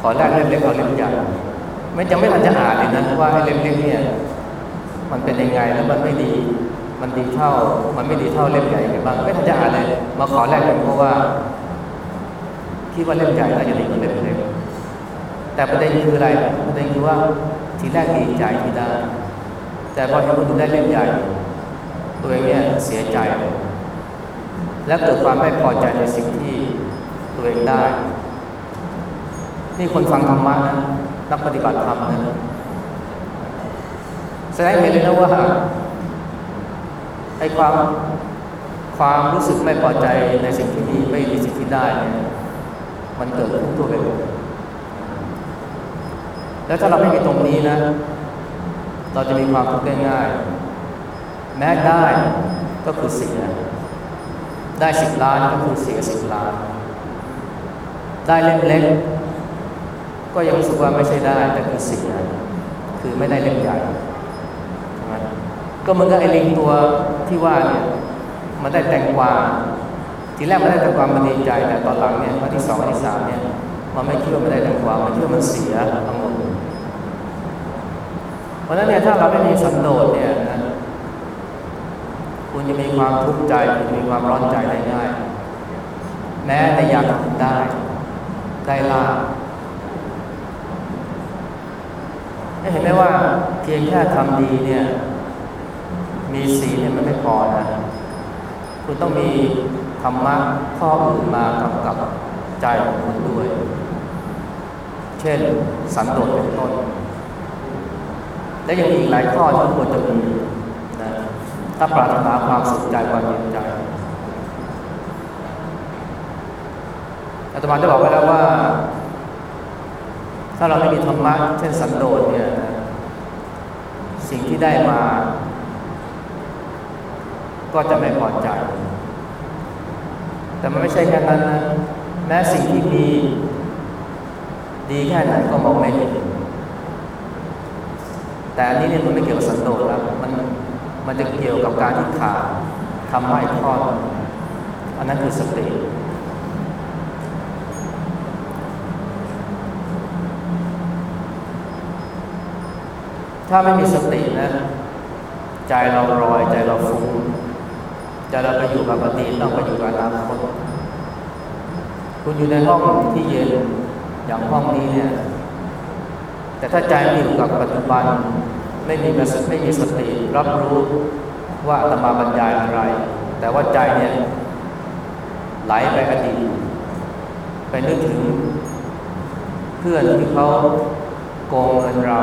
ขอแรกเล่มเล็กเอาเล่มใหญ่ไม่จะไม่ทันจะอ่านเลยนะว่าเล่มเล็กเนี่ย มันเป็นยังไงแล้วมันไม่ดี มันดีเท่า มันไม่ดีเท่าเล่มใหญ่ไงบ้างไม่ทันจะอ่านเลย มาขอแรกเป็นเพราะว่า คิดว่าเล่มใหญ่น่าจะดีกว่าเล่มเล็กแต่ประเด็นคืออะไรประเด็นคือว่าทีแรกดีใจทีได้แต่พอเห็นคนอื่นได้เล่มใหญ่ ตัวเองเนี่ยเสียใจ และเกิดความไม่พอใจในสิ่งที่ตัวเองได้ นี่คนฟังธรรมะนะนักปฏิบัติธรรมนะแสดงเห็นเลยนะว่า ไอ้ความความรู้สึกไม่พอใจในสิ่งที่ดีไม่ดีสิ่งที่ได้เนี่ยมันเกิดขึ้นทั่วไปหมดแล้วถ้าเราไม่มีตรงนี้นะ เราจะมีความทุกข์ได้ง่าย แม้ได้ก็คือเสีย ได้สิบล้านก็คือเสียสิบล้าน ได้เล่มเล็กก็ยังรู้สึกว่าไม่ใช่ได้แต่คือเสีย คือไม่ได้เล่มใหญ่ ก็เหมือนกับไอ้ลิงตัวที่ว่าเนี่ยมันได้แตงกวาทีแรกมันได้แตงกวามันดีใจ แต่ตอนหลังเนี่ยวันที่สองวันที่สามเนี่ยมันไม่เชื่อไมันได้แตงกวามันเชื่อมันเสียทั้งหมดเพราะฉะนั้นเนี่ยถ้าเราไม่มีสันโดษเนี่ยนะคุณจะมีความทุกข์ใจคุณจะมีความร้อนใจได้ง่ายแม้แต่อยากได้ได้ลาเห็นไหมว่าเพียงแค่ทำดีเนี่ย มีศีลเนี่ยมันไม่พอนะ คุณต้องมีธรรมะข้ออื่นมากำกับใจของคุณด้วย เช่น สันโดษเป็นต้น และยังมีอีกหลายข้อที่ควรจะมีนะถ้าปรารถนาความสุขใจความเย็นใจอาตมาได้บอกไว้แล้วว่า ถ้าเราไม่มีธรรมะเช่นสันโดษเนี่ย สิ่งที่ได้มา ก็จะไม่พอใจ แต่มันไม่ใช่แค่นั้นนะแม้สิ่งที่มีดีแค่ไหนก็มองไม่เห็น แต่อันนี้เนี่ยมันไม่เกี่ยวกับสันโดษแล้วมันมันจะเกี่ยวกับการที่ขาดทำให้ทอดอันนั้นคือสติถ้าไม่มีสตินะ ใจเราลอยใจเราฟุ้ง ใจเราไปอยู่กับอดีตต้องไปอยู่กับอนาคตคุณอยู่ในห้องที่เย็นอย่างห้องนี้เนี่ย แต่ถ้าใจไม่อยู่กับปัจจุบันไม่มีไม่มีสติรับรู้ว่าอาตมาบรรยายอะไร แต่ว่าใจเนี่ยไหลไปอดีตไปนึกถึงเพื่อนที่เขาโกงเงินเรา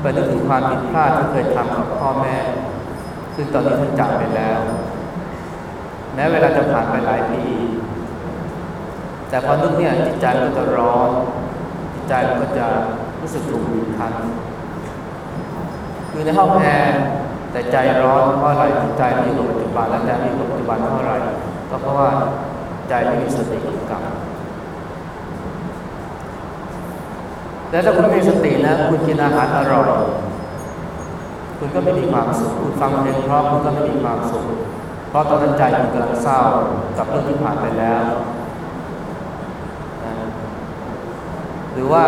ไปนึกถึงความผิดพลาดที่เคยทำกับพ่อแม่ ซึ่งตอนนี้ท่านจากไปแล้ว แม้เวลาจะผ่านไปหลายปี แต่พอนึกเนี่ยจิตใจมันก็จะร้อน จิตใจมันก็จะรู้สึกถูกบีบคั้นคือในห้องแอร์แต่ใจร้อนเพราะอะไรใจไม่อยู่กับปัจจุบันและใจไม่อยู่กับปัจจุบันเพราะอะไรก็เพราะว่าใจไม่มีสติกำกับแล้วถ้าคุณมีสตินะ คุณกินอาหารอร่อย คุณก็ไม่มีความสุขคุณฟังเพลงเพราะคุณก็ไม่มีความสุข เพราะตอนนั้นใจคุณกำลังเศร้ากับเรื่องที่ผ่านไปแล้วนะหรือว่า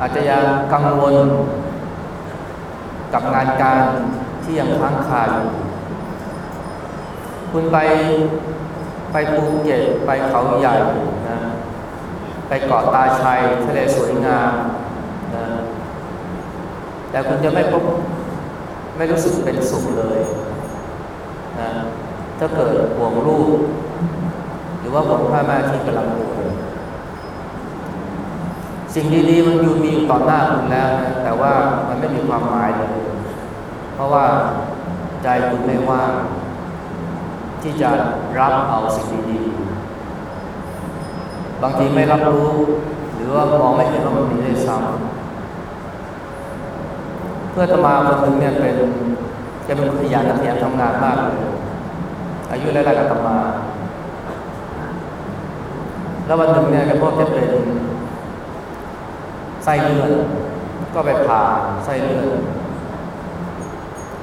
อาจจะยังกังวลกับงานการที่ยังค้างคาอยู่คุณไปไปภูเก็ตไปเขาใหญ่นะไปเกาะตาชัยทะเลสวยงามนะแต่คุณจะไม่พบ ไม่รู้สึกเป็นสุขเลยนะถ้าเกิดห่วงลูกหรือว่าห่วงพ่อแม่ที่กำลังป่วยสิ่งดีๆมันอยู่มีอยู่ต่อหน้าคุณแล้วนะแต่ว่ามันไม่มีความหมายเลยเพราะว่าใจคุณไม่ว่างที่จะรับเอาสิ่งดีๆบางทีไม่รับรู้ หรือว่ามองไม่เห็นว่ามันมีได้ซ้ำ เพื่อตมาคนหนึ่งเนี่ยเป็นจะเป็นคนขยันขยันทำงานมากเลยอายุไล่ๆกับตมา แล้ววันหนึ่งเนี่ยแกพบจะเป็นไส้เลือดก็ไปผ่าไส้เลือด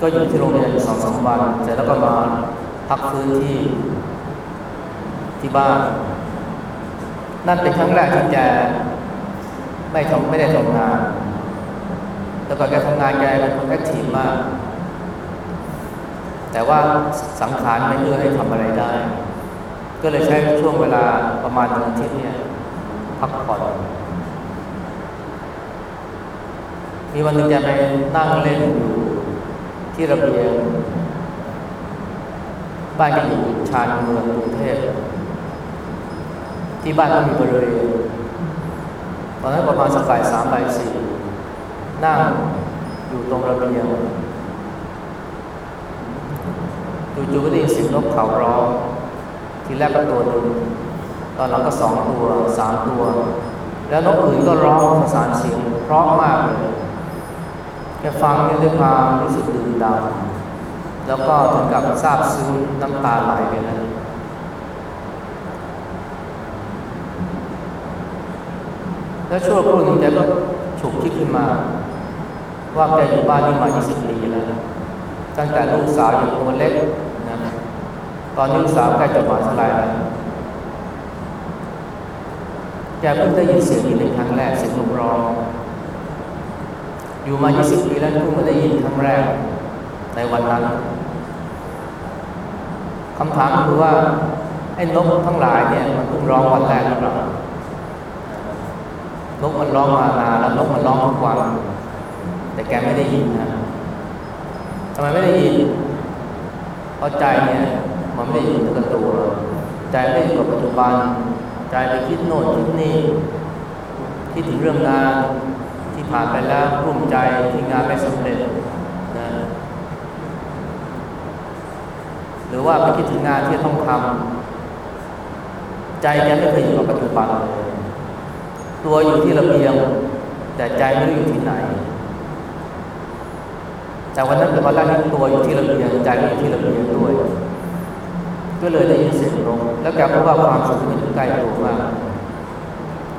ก็อยู่ที่โรงพยาบาลสองสามวันเสร็จแล้วก็มาพักฟื้นที่ที่บ้าน นั่นเป็นครั้งแรกที่แกไม่ทำไม่ได้ทำงาน แต่ก่อนแกทำงานแกเป็นคน active มาก แต่ว่าสังขารไม่เอื้อให้ทำอะไรได้ ก็เลยใช้ช่วงเวลาประมาณหนึ่งอาทิตย์เนี่ยพักผ่อน มีวันหนึ่งแกไปนั่งเล่นอยู่ที่ระเบียง บ้านแกอยู่ชานเมืองกรุงเทพที่บ้านก็มีบริเวณตอนนั้นประมาณสักบ่ายสามบ่ายสี่ นั่งอยู่ตรงระเบียงจู่ๆก็ได้ยินเสียงนกเขาร้องทีแรกก็ตัวหนึ่งตอนหลังก็สองตัวสามตัว แล้วนกอื่นก็ร้องประสานเสียงเพราะมากเลยแกฟังด้วยความรู้สึกดื่นดำแล้วก็ถึงกับซาบซึ้งน้ำตาไหลไปเลยแล้วช่วงครู่หนึ่งแกก็ฉุกคิดขึ้นมา ว่าแกอยู่บ้านนี้มา 20 ปีแล้ว ตั้งแต่ลูกสาวอยู่ตัวเล็กนะตอนนี้ลูกสาวใกจะมหาวิทยาลัยแล้วแกเพิ่งได้ยินเสียงนี้เป็นครั้งแรกเสียงนกร้องอยู่มา 20 ปีแล้วเพิ่งมาได้ยินครั้งแรก ในวันนั้นคำถามคือว่าไอ้นกทั้งหลายเนี่ยมันเพิ่งร้องวันแรกหรือเปล่านกมันร้องมานานแล้วนกมันร้องทุกวัน แต่แกไม่ได้ยินนะทำไมไม่ได้ยิน เพราะใจเนี่ยมันไม่ได้อยู่กับตัว ใจไม่ได้อยู่กับปัจจุบัน ใจไปคิดโน่นคิดนี่คิดถึงเรื่องงานที่ผ่านไปแล้วกลุ้มใจที่งานไม่สำเร็จนะหรือว่าไปคิดถึงงานที่ต้องทำใจแกไม่เคยอยู่กับปัจจุบันเลยตัวอยู่ที่ระเบียง แต่ใจไม่รู้อยู่ที่ไหน จากวันนั้นเป็นวันแรกที่ตัวอยู่ที่ระเบียงใจอยู่ที่ระเบียงด้วย ก็เลยได้ยินเสียงลงแล้วแกพบว่าความสุขมันใกล้ตัวมาก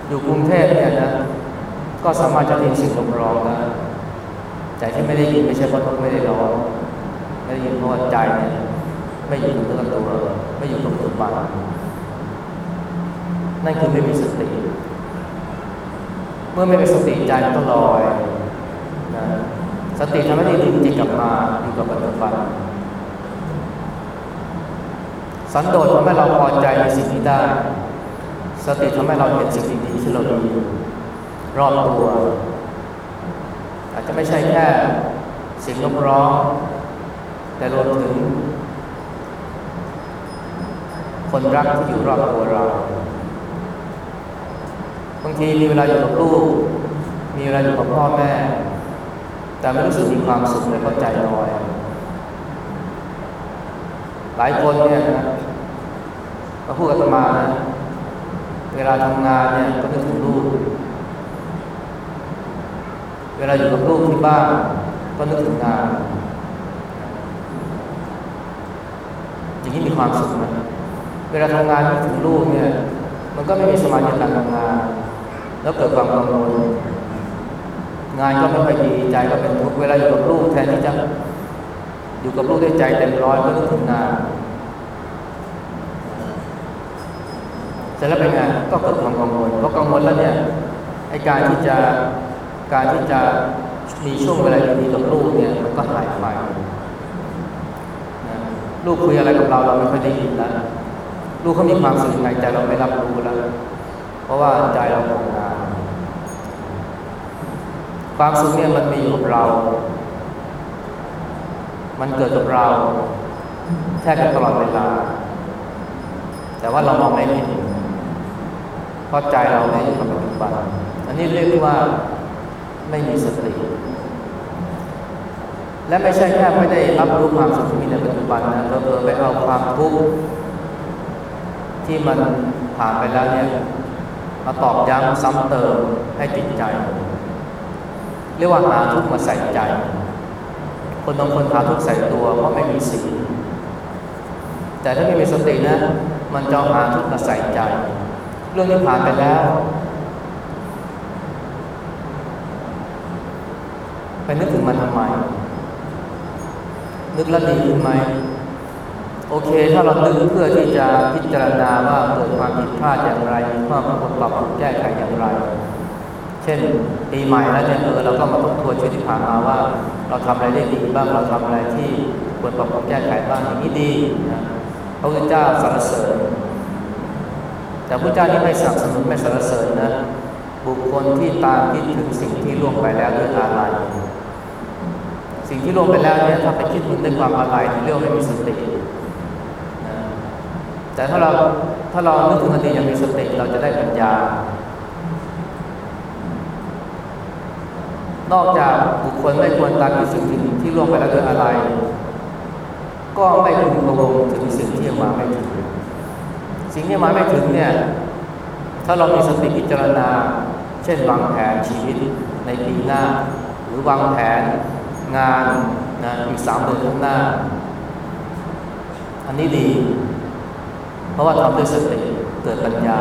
อยู่กรุงเทพเนี่ยนะก็สามารถจะได้ยินเสียงลมร้องได้ใจที่ไม่ได้ยินไม่ใช่เพราะไม่ได้ร้องไม่ได้ยินเพราะใจเนี่ยไม่อยู่กับตัวไม่อยู่กับปัจจุบันนั่นคือไม่มีสติ เมื่อไม่มีสติใจมันก็ลอยนะ สติทำให้ดึงจิตกลับมาอยู่กับปัจจุบันสันโดษทำให้เราพอใจในสิ่งที่ได้ สติทำให้เราเห็นสิ่งดีๆที่เราดีรอบตัว อาจจะไม่ใช่แค่เสียงนกร้อง แต่รวมถึง คนรักที่อยู่รอบตัวเรา บางทีมีเวลาอยู่กับลูก มีเวลาอยู่กับพ่อแม่ แต่ไม่รู้สึกมีความสุขเลยเพราะใจลอย หลายคนเนี่ยนะมาพูดกับตมานะเวลาทำงานเนี่ยก็นึกถึงลูก เวลาอยู่กับลูกที่บ้านก็นึกถึงงาน อย่างนี้มีความสุขไหมเวลาทำงานนึกถึงลูกเนี่ย มันก็ไม่มีสมาธิในการทำงาน แล้วเกิดความกังวล งานก็ไม่ค่อยดีใจก็เป็นทุกข์เวลาอยู่กับลูกแทนที่จะอยู่กับลูกด้วยใจเต็มร้อยก็นึกถึงงานเสร็จแล้วเป็นไงก็เกิดความกังวลเพราะกังวลแล้วเนี่ยไอการที่จะการที่จะมีช่วงเวลาดีกับลูกเนี่ยมันก็หายไปลูกคุยอะไรกับเราเราไม่ค่อยได้ยินแล้วลูกเขามีความสุขยังไงใจเราไม่รับรู้แล้ว เพราะว่าใจเราทำงาน ความสุขเนี่ยมันมีอยู่กับเรา มันเกิดกับเราแทบจะตลอดเวลา แต่ว่าเรามองไม่เห็นเพราะใจเราไม่อยู่กับปัจจุบัน อันนี้เรียกว่าไม่มีสติ และไม่ใช่แค่ไม่ได้รับรู้ความสุขที่มีในปัจจุบันนะเราเอไปเอาความทุกข์ที่มันผ่านไปแล้วเนี่ยมาตอบย้ำซ้ำเติมให้จิตใจ เรียกว่าหาทุกข์มาใส่ใจ คนบางคนหาทุกข์ใส่ตัวเพราะไม่มีสีแต่ถ้าไม่มีสตินะ มันจะหาทุกข์มาใส่ใจ เรื่องที่ผ่านไปแล้วไปนึกถึงมันทำไม นึกแล้วดีขึ้นไหม โอเค ถ้าเรานึกเพื่อที่จะพิจารณาว่าเกิดความผิดพลาดอย่างไรมีความควรปรับปรุงแก้ไขอย่างไร เช่นปีใหม่แล้วเนี่ยเออเราก็มาทบทวนชีวิตที่ผ่านมาว่า เราทำอะไรได้ดีบ้างเราทำอะไรที่ควรปรับปรุงแก้ไขบ้างอย่างนี้ดีนะพระพุทธเจ้าสรรเสริญ แต่พระเจ้านี่ไม่สนับสนุนไม่สรรเสริญนะบุคคลที่ตามคิดถึงสิ่งที่ล่วงไปแล้วด้วยอะไรสิ่งที่ล่วงไปแล้วเนี่ยถ้าไปคิดถึงด้วยความอะไรเรียกว่าไม่มีสติแต่ถ้าเราถ้าเรานึกถึงอดีตอย่างมีสติเราจะได้ปัญญา นอกจากบุคคลไม่ควรตามคิดสิ่งที่ล่วงไปแล้วโดยอะไร ก็ไม่พึงพะวงถึงสิ่งที่ยังมาไม่ถึง สิ่งที่มาไม่ถึงเนี่ย ถ้าเรามีสติพิจารณา เช่นวางแผนชีวิตในปีหน้า หรือวางแผนงานนะอีกสามเดือนข้างหน้า อันนี้ดี เพราะว่าทำด้วยสติเกิดปัญญา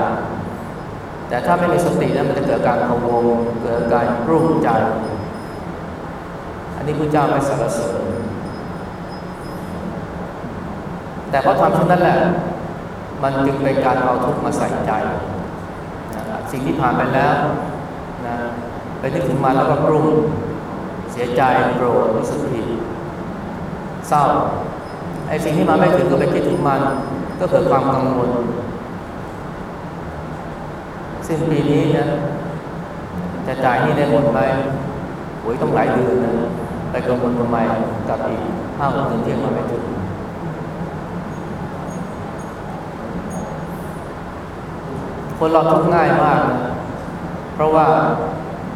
แต่ถ้าไม่มีสตินั้นมันจะเกิดการพะวงเกิดการรุ่มใจ อันนี้พระเจ้าไม่สรรเสริญแต่เพอทำเช่นนั้นแหละ มันจึงเป็นการเอาทุกข์มาใส่ใจนะสิ่งที่ผ่านไปแล้วนะไปนึกถึงมันแล้วก็รุ่มเสียใจโกรธรู้สึกผิดเศร้าไอ้สิ่งที่มาไม่ถึงก็ไปคิดถึงมัน ก็เกิดความกังวลสิ้นปีนี้นะจะจ่ายนี่ได้หมดไหมหวยต้องหลายเดือนนะ ไปกังวลทำไมกับอีกห้าหกเดือนที่มาไม่ถึงคนเราทุกง่ายมากนะเพราะว่า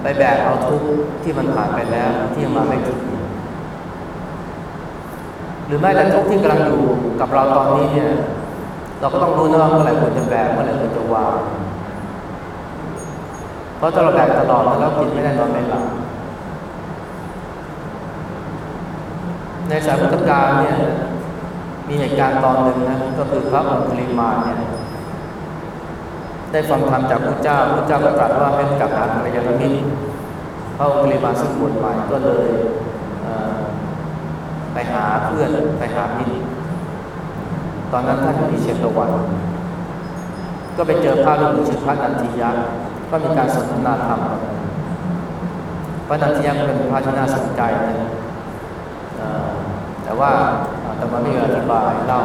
ไปแบกเอาทุกที่มันผ่านไปแล้วที่ยังมาไม่ถึงหรือแม้แต่ทุกที่กำลังอยู่กับเราตอนนี้เนี่ย เราก็ต้องรู้นะว่าเมื่อไหร่ควรจะแบกเมื่อไหร่ควรจะวางเพราะถ้าเราแบกตลอดแล้วกินไม่ได้นอนไม่หลับ ในสายพุทธกาลเนี่ยมีเหตุการณ์ตอนหนึ่งนะก็คือพระองคุลิมาเนี่ยได้ฟังธรรมจากพระเจ้าพระเจ้าก็ตรัสว่าให้กลับหาภรรยามิตรพระองคุลิมาซึ่งบวชใหม่ก็เลยไปหาเพื่อนไปหามิตรตอนนั้นท่านอยู่ที่เชตวัน ก็ไปเจอพระรูปชื่อพระนันทิยะก็มีการสนทนาธรรมพระนันทิยะเป็นพระที่น่าสนใจนะ แต่ว่าแต่มาไม่อธิบายเล่า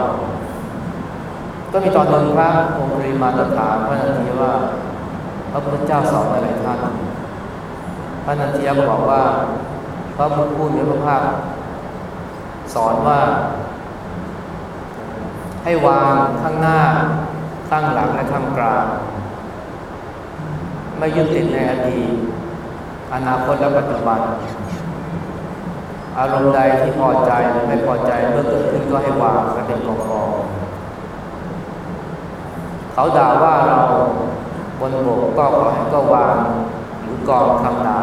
ก็มีตอนหนึ่งพระองค์ริมาณถามพระนันทิยะว่าพระพุทธเจ้าสอนอะไรท่านพระนันทิยะบอกว่าพระพุทธผู้มีพระภาคสอนว่า ให้วางข้างหน้าข้างหลังและข้างกลางไม่ยึดติดในอดีตอนาคตและปัจจุบัน อารมณ์ใดที่พอใจหรือไม่พอใจเมื่อเกิดขึ้นก็ให้วางและเป็นกองกองเขาด่าว่าเราบนบกก็ขอให้ก็วางหรือกองคำด่า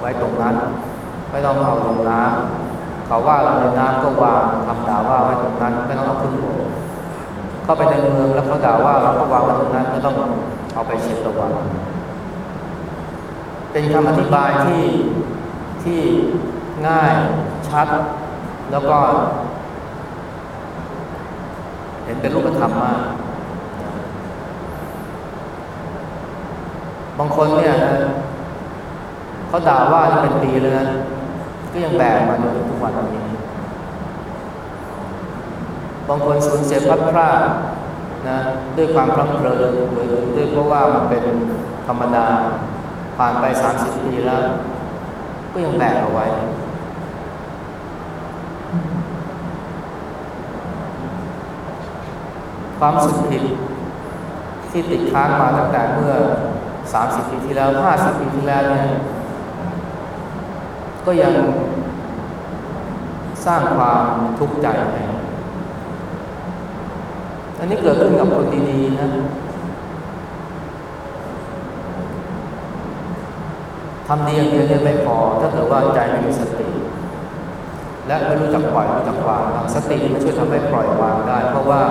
ไว้ตรงนั้น ไม่ต้องเอาลงน้ำเขาว่าเราในน้ำก็วางคำด่าว่าไว้ตรงนั้น ไม่ต้องเอาขึ้นบกเข้าไปในเมืองแล้วเขาด่าว่าเราก็วางไว้ตรงนั้นไม่ต้องเอาไปเช็ดตัวเป็นคำอธิบายที่ที่ ง่ายชัด แล้วก็ เห็นเป็นรูปธรรมมาก บางคนเนี่ยนะเขาด่าว่านี่เป็นปีเลยนะก็ยังแบกมาจนถึงทุกวันนี้ บางคนสูญเสียพัดพลาดนะด้วยความพลังเพลินหรือด้วยเพราะว่ามันเป็นธรรมดาผ่านไปสามสิบปีแล้ว ก็ยังแบกเอาไว้ ความสุขผิดที่ติดค้างมาตั้งแต่เมื่อ 30 ปีที่แล้ว 50 ปีที่แล้วเนี่ยก็ยังสร้างความทุกข์ใจให้อันนี้เกิดขึ้นกับคนดีๆนะทำดีอย่างเดียวเนี่ยไม่พอ ถ้าเกิดว่าใจไม่มีสติ และไม่รู้จักปล่อยรู้จักวางสติมันช่วยทำให้ปล่อยวางได้ เพราะว่า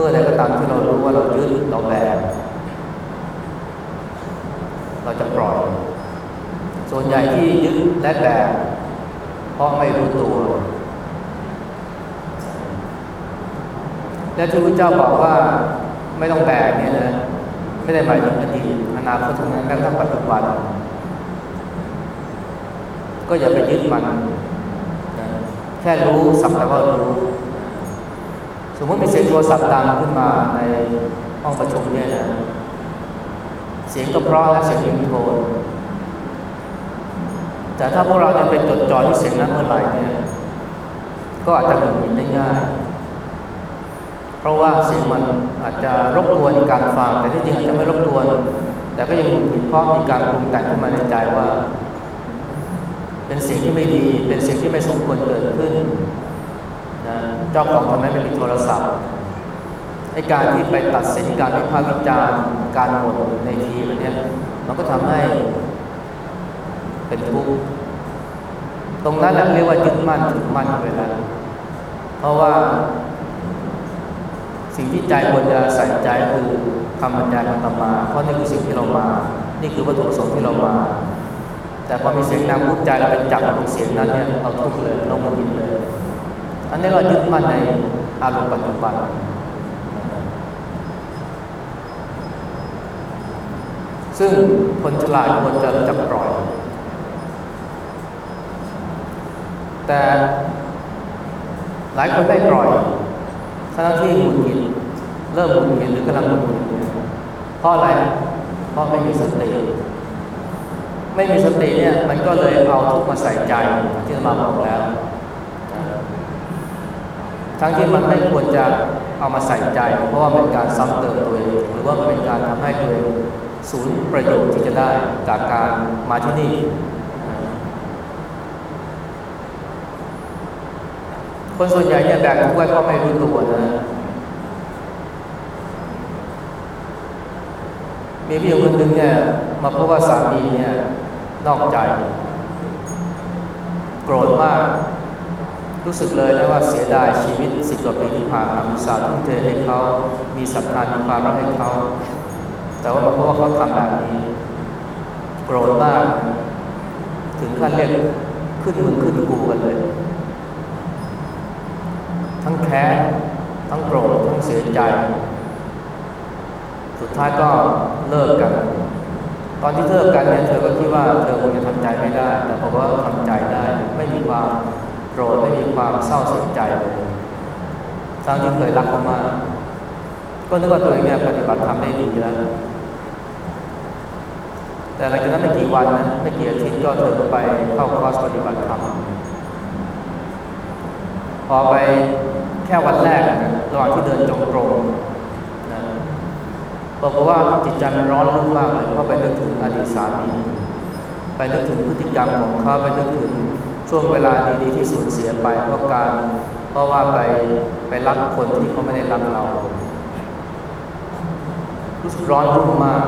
มื่อใดก็ตามที่เรารู้ว่าเรายึดเราแบกเราจะปล่อย ส่วนใหญ่ที่ยึดและแบกเพราะไม่รู้ตัว และที่พระเจ้าบอกว่าไม่ต้องแบกเนี่ยนะไม่ได้หมายถึงอดีตอนาคตทั้งนั้นแม้กระทั่งปัจจุบัน ก็อย่าไปยึดมัน แค่รู้สักแต่ว่ารู้ สมมติมีเสียงโทรศัพท์ดังขึ้นมาในห้องประชุมเนี่ยนะเสียงก็เพราะและเสียงริงโทนแต่ถ้าพวกเราจะไปจดจ่อที่เสียงนั้นเมื่อไหร่เนี่ยก็อาจจะหงุดหงิดได้ง่าย เพราะว่าเสียงมันอาจจะรบกวนการฟัง แต่ที่จริงอาจจะไม่รบกวน แต่ก็ยังหงุดหงิดเพราะมีการปรุงแต่งขึ้นมาในใจว่า เป็นเสียงที่ไม่ดี เป็นเสียงที่ไม่สมควรเกิดขึ้น นะเจ้าของทำไมไม่มีโทรศัพท์ให้การที่ไปตัดสินการวิพากษ์วิจารณ์การหมดในทีมันเนี่ยมันก็ทำให้เป็นทุกข์ตรงนั้นเรียกว่ายึดมั่นถือมั่นไปแล้วเพราะว่า สิ่งที่ใจควรจะใส่ใจคือคำบรรยายของธรรมา เพราะนี่คือสิ่งที่เรามา นี่คือวัตถุประสงค์ที่เรามา แต่พอมีเสียงดังพุทใจเราไปจับตรงเสียงนั้นเนี่ยเราทุกข์เลยเราหงุดหงิดเลย อันนี้เรายึดมั่นในอารมณ์ปัจจุบัน ซึ่งคนฉลาดควรจะจักปล่อย แต่หลายคนไม่ปล่อยทั้งที่หงุดหงิดเริ่มหงุดหงิดหรือกำลังหงุดหงิดเพราะอะไร เพราะไม่มีสติไม่มีสติเนี่ยมันก็เลยเอาทุกมาใส่ใจที่มาบอกแล้ว ทั้งที่มันไม่ควรจะเอามาใส่ใจ เพราะว่าเป็นการซ้ำเติมตัวเองหรือว่าเป็นการทำให้ตัวเองสูญประโยชน์ที่จะได้จากการมาที่นี่คนส่วนใหญ่เนี่ยแบกทุกไว้เพราะไม่รู้ตัวนะมีพี่คนหนึ่งเนี่ยมาพบว่าสามีเนี่ยนอกใจ โกรธมาก รู้สึกเลยนะว่าเสียดายชีวิตสิบกว่าปีที่ผ่านมาอุตส่าห์ทุ่มเทให้เขามีศรัทธามีความรักให้เขาแต่ว่าเพราะว่าเขาทำแบบนี้โกรธมากถึงขั้นเรียกขึ้นมึงขึ้นกูกันเลย ทั้งแค้นทั้งโกรธทั้งเสียใจ สุดท้ายก็เลิกกัน ตอนที่เลิกกันเนี่ยเธอก็คิดว่าเธอคงจะทำใจไม่ได้ แต่พอว่าทำใจได้ไม่มีความ รธไม่มีความเศร้าเสียใจเลยทั้งที่เคยรักเขามากก็นึกว่าตัวเองเนี่ยปฏิบัติทำได้ดีแล้ว แต่หลังจากนั้นไม่กี่วันนะไม่กี่อาทิตย์ก็เธอไปเข้าคอร์สปฏิบัติธรรมพอไปแค่วันแรกระหว่างที่เดินจงกรมบอกว่าจิตใจมันร้อนรุ่มมากเลยเพราะไปนึกถึงอดีตสามีไปนึกถึงพฤติกรรมของเขาไปนึกถึง ช่วงเวลาดีๆที่สูญเสียไปเพราะการเพราะว่าไปไปรักคนที่เขาไม่ได้รักเรารู้สึกร้อนรุ่มมาก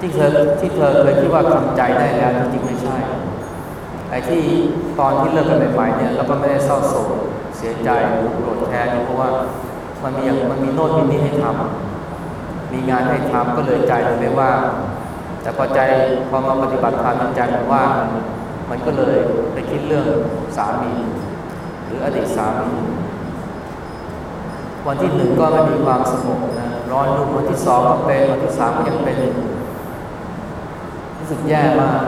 ที่เธอที่เธอเคยคิดว่าทำใจได้แล้วจริงๆไม่ใช่ไอ้ที่ตอนที่เลิกกันใหม่ๆเนี่ยเราก็ไม่ได้เศร้าโศกเสียใจหรือโกรธแค้นเพราะว่ามันมีอย่างมันมีโน่นมีนี่ให้ทำมีงานให้ทำก็เลยใจมันไม่ว่า แต่พอใจพอมาปฏิบัติธรรมใจมันว่า มันก็เลยไปคิดเรื่องสามี หรืออดีตสามี วันที่หนึ่งก็ไม่มีความสงบนะร้อนรุ่มวันที่สองก็เป็นวันที่สามก็ยังเป็นรู้สึกแย่มาก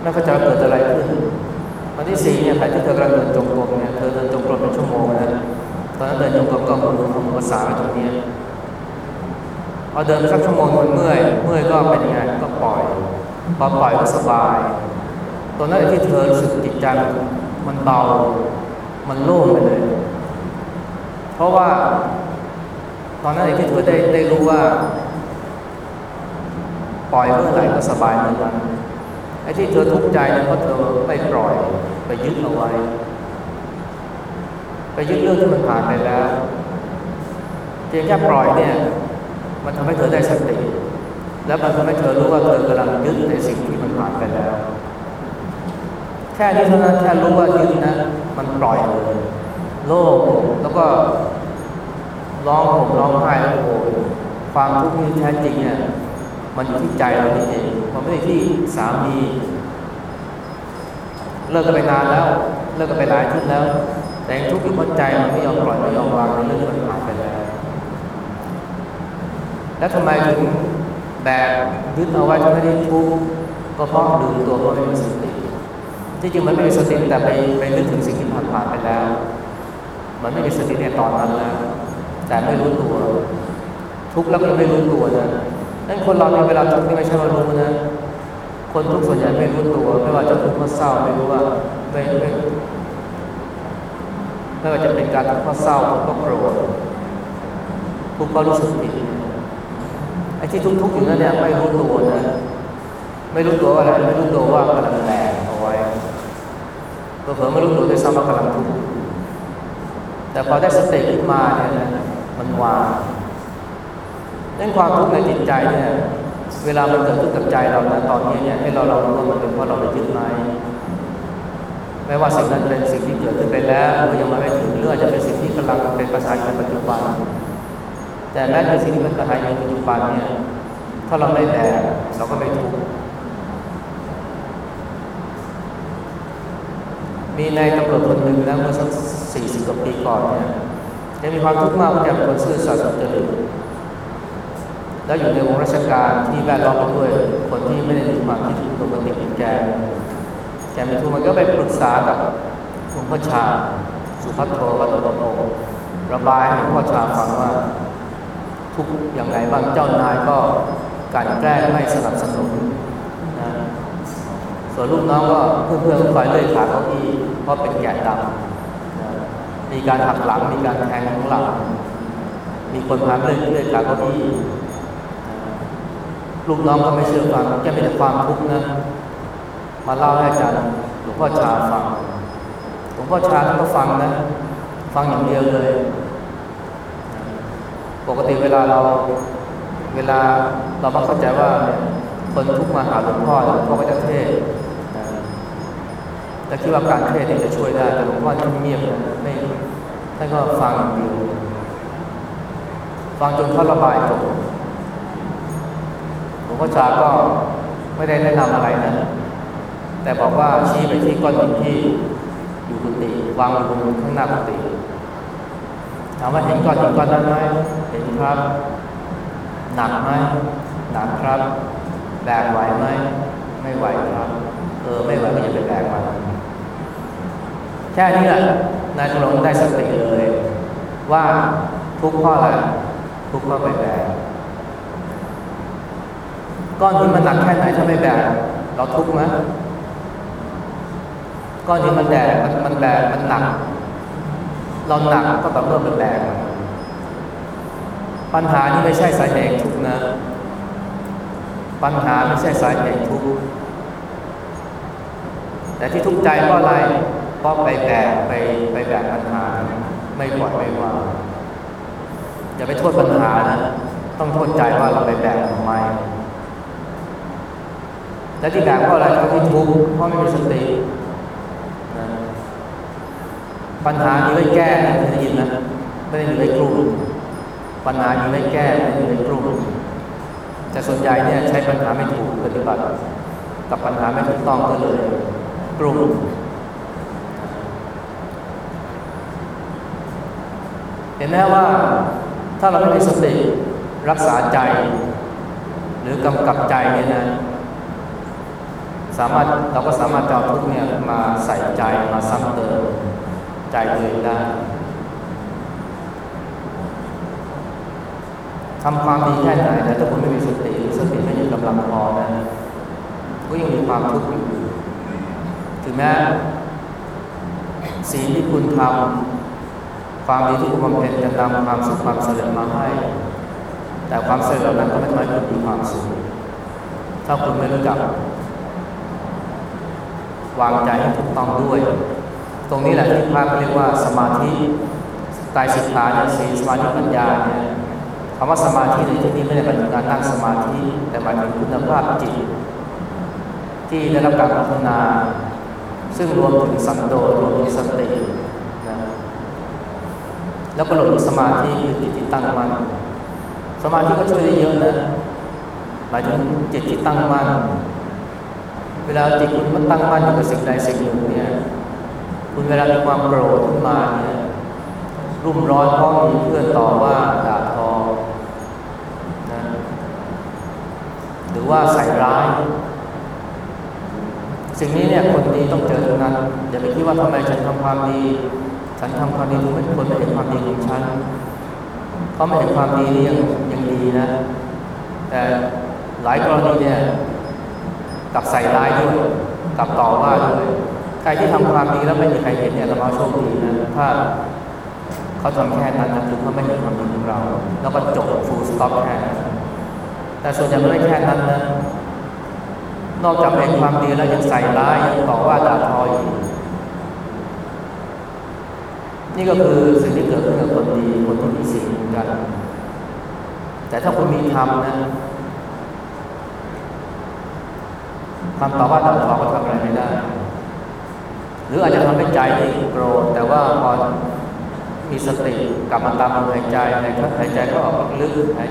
ไม่เข้าใจเกิดอะไรขึ้นวันที่สี่เนี่ยใครที่เธอกำลังเดินจงกรมเนี่ยเธอเดินจงกรมเป็นชั่วโมงนะตอนนั้นเดินจงกรมก็มือของภาษาตรงนี้พอเดินสักชั่วโมงมันเมื่อย เมื่อยก็เป็นยังไงก็ปล่อย พอปล่อยก็สบายตอนนั้นที่เธอรู้สึกจิตใจมันเบา มันโล่งไปเลย เพราะว่า ตอนนั้นเองที่เธอได้ได้รู้ว่า ปล่อยเมื่อไหร่ก็สบายเมื่อนั้นไอ้ที่เธอทุกข์ใจเนี่ยเพราะเธอไม่ปล่อยไปยึดเอาไว้ ไปยึดเรื่องที่มันผ่านไปแล้วเพียงแค่ปล่อยเนี่ย มันทำให้เธอได้สติ แล้วมันทำให้เธอรู้ว่าเธอกำลังยึดในสิ่งที่มันผ่านไปแล้ว แค่นี้เท่านั้นแค่รู้ว่ายึดนะมันปล่อยเลยโล่งแล้วก็ร้องผมร้องไห้แล้วโอ้ความทุกข์ที่แท้จริงเนี่ยมันอยู่ที่ใจเรานี่เองมันไม่ได้ที่สามีเลิกกันไปนานแล้ว เลิกกันไปหลายทุ่แล้ว แต่ทุกข์อยู่เพราะใจมันไม่ยอมปล่อยไม่ยอมวางเรื่องที่มันผ่านไปแล้ว แล้วทำไมถึง แบกยึดเอาไว้ทำให้ได้ทุกข์ก็เพราะลืมตัวเพราไม่มีสติที่จริงมันไม่มีสติแต่ไปไปนึกถึงสิ่งที่ผ่านผ่านไปแล้ว มันไม่มีสติในตอนนั้นแล้วแต่ไม่รู้ตัว ทุกข์แล้วก็ไม่รู้ตัวนะนั่นคนเราในเวลาทุกข์นี่ไม่ใช่ว่ารู้นะคนทุกส่วนใหญ่ไม่รู้ตัว ไม่ว่าจะทุกข์เพราะเศร้าไม่รู้ว่าไม่ไม่ไม่ว่าจะเป็นการทุกข์เพราะเศร้ากข์เพราะโกรธทุกข์เพราะรู้สึกผิด ไอ้ที่ทุกข์ๆอยู่นั่นเนี่ยไม่รู้ตัวนะไม่รู้ตัวว่าอะไรไม่รู้ตัวว่ากำลังแบกเอาไว้เผลอไม่รู้ตัวด้วยซ้ำว่ากำลังทุกข์แต่พอได้สติขึ้นมาเนี่ยนะมันวางนั่นความทุกข์ในจิตใจเนี่ย เวลามันเกิดขึ้นกับใจเรานะตอนนี้เนี่ยให้เราเรารู้ว่ามันเป็นเพราะเราไปยึดไหมไม่ว่าสิ่งนั้นเป็นสิ่งที่เกิดขึ้นไปแล้วหรือยังมาไม่ถึงเรื่องจะเป็นสิ่งที่กำลังเป็นปัญหาในปัจจุบัน แต่แม้เป็นสิ่งที่เป็นปัญหาในปัจจุบันเนี่ยถ้าเราไม่แบกเราก็ไม่ทุกข์มีในตำรวจคนหนึ่งนะเมื่อสักสี่สิบกว่าปีก่อนเนี่ยจะมีความทุกข์มากเพราะแกเป็นคนซื่อสัตย์สุจริตแล้วอยู่ในวงราชการที่แวดล้อมไปด้วยคนที่ไม่ได้มีความคิดปกติของแกแกมีทุกข์มันก็ไปปรึกษากับหลวงพ่อชา สุภัทโทวัตโตโมระบายให้หลวงพ่อชาฟังว่า ทุกอย่างไรบ้างเจ้านายก็การแกล้งไม่สนับสนุนนะส่วนลูกน้องก็เพื่อนเพื่อนคอยเลื่อยขาเก้าอีเพราะเป็นแกะดำมีการหักหลังมีการแทงข้างหลังมีคนพาเลื่อยเลื่อยขาเก้าอีลูกน้องก็ไม่เชื่อฟังแกไม่แต่ความทุกข์นะมาเล่าให้อาจารย์หลวงพ่อชาฟังหลวงพ่อชาท่านก็ฟังนะ ฟังอย่างเดียวเลย ปกติเวลาเรา เวลาเรามาเข้าใจว่าคนทุกมาหาหลวงพ่อหลวงพ่อก็จะเทศแต่คิดว่าการเทศน์นี่จะช่วยได้แต่หลวงพ่อท่านเงียบไม่ท่านก็ฟังอยู่ฟังจนเขาระบายจบหลวงพ่อชาก็ไม่ได้แนะนำอะไรนะแต่บอกว่าชี้ไปที่ก้อนหินที่อยู่กุฏิวางบนข้างหน้ากุฏิ ถามว่าเห็นก้อนหินก้อนนั้นไหมเห็นครับ หนักไหมหนักครับ แบกไหวไหมไม่ไหวครับ เออไม่ไหวก็อย่าไปแบกมันแค่นี้แหละนายฉลองได้สติเลย ว่าทุกข์เพราะอะไรทุกข์เพราะไปแบกก้อนหินมันหนักแค่ไหนถ้าไม่แบกเราทุกข์ไหมก้อนหินมันแบกมันแบกมันหนัก เราหนักก็แบบเมื่อเป็นแบกปัญหานี้ไม่ใช่สาเหตุทุกนะ ปัญหาไม่ใช่สาเหตุทุกแต่ที่ทุกข์ใจเพราะอะไรเพราะไปแบกไปไปแบกปัญหา ไม่ปล่อยไม่วางอย่าไปโทษปัญหานะต้องโทษใจว่าเราไปแบกทำไมและที่แบกเพราะอะไรเพราะที่ทุกข์เพราะไม่มีสตินะ ปัญหานี้ไม่แก้นะได้ยินนะไม่ได้อยู่ในกลุ่มปัญหาอยู่ไม่แก้ไม่ได้อยู่ในกลุ่มแต่ส่วนใหญ่เนี่ยใช้ปัญหาไม่ถูกปฏิบัติ กับปัญหาไม่ถูกต้องก็เลยกลุ่มเห็นไหมว่าถ้าเราไม่มีสติรักษาใจ หรือกำกับใจเนี่ยนะสามารถเราก็สามารถจะเอาทุกเนี่ยมาใส่ใจมาซ้ำเติม ใจตัวเองได้ทำความดีแค่ไหนแต่ถ้าคุณไม่มีสติสติไม่มีกำลังพอนะก็ยังมีความทุกข์อยู่ถึงแม้สิ่งที่คุณทำความดีที่คุณบำเพ็ญจะนำความสุขความสร็จมาให้ แต่ความสำเร็จเหล่านั้นก็ไม่ทำให้คุณมีความสุขถ้าคุณไม่รู้จักวางใจให้ถูกต้องด้วย ตรงนี้แหละที่พระเรียกว่าสมาธิกายสิกขาเนี่ยสีสมาธิปัญญาเนี่ยคำว่าสมาธิในที่นี้ไม่ได้หมายถึงการนั่งสมาธิ แต่หมายถึงคุณภาพจิต ที่ได้รับการพัฒนา ซึ่งรวมถึงสันโดษรวมถึงสตินะแล้วก็รวมถึงสมาธิคือจิตที่ตั้งมั่นสมาธิก็ช่วยได้เยอะนะหมายถึงจิตที่ตั้งมั่นเวลาจิตคุณมันตั้งมั่นอยู่กับสิ่งใดสิ่งหนึ่งเนี่ย คุณเวลามีความโกรธขึ้นมาเนี่ยรุ่มร้อนเพราะมีเพื่อนต่อว่าด่าทอนะหรือว่าใส่ร้าย สิ่งนี้เนี่ยคนดีต้องเจอทั้งนั้นอย่าไปคิดว่าทำไมฉันทำความดี ฉันทำความดีทุกคนไม่เห็นความดีของฉันเขาไม่เห็นความดีนี่ยังยังดีนะ แต่หลายกรณีเนี่ยกับใส่ร้ายด้วยกับต่อว่าด้วย ใครที่ทำความดีแล้วไม่มีใครเห็นเนี่ยเรามาโชคดีนะถ้าเขาทำแค่นั้นนะคือเขาไม่เห็นความดีของเรา แล้วก็จบ full stop แค่นั้นแต่ส่วนใหญ่ไม่แค่นั้นนะนอกจากเป็นความดีแล้วยังใส่ร้ายยังต่อว่าด่าทออีกนี่ก็คือสิ่งที่เกิดขึ้นกับคนดีคนที่มีสิ่งเหมือนกัน แต่ถ้าคุณมีธรรมนะคำต่อว่าด่าทอก็ทำอะไรไม่ได้ หรืออาจจะทำให้ใจโกรธแต่ว่าพอมีสติกลับมาตามลมหายใจในหายใจก็ออกลึกหาย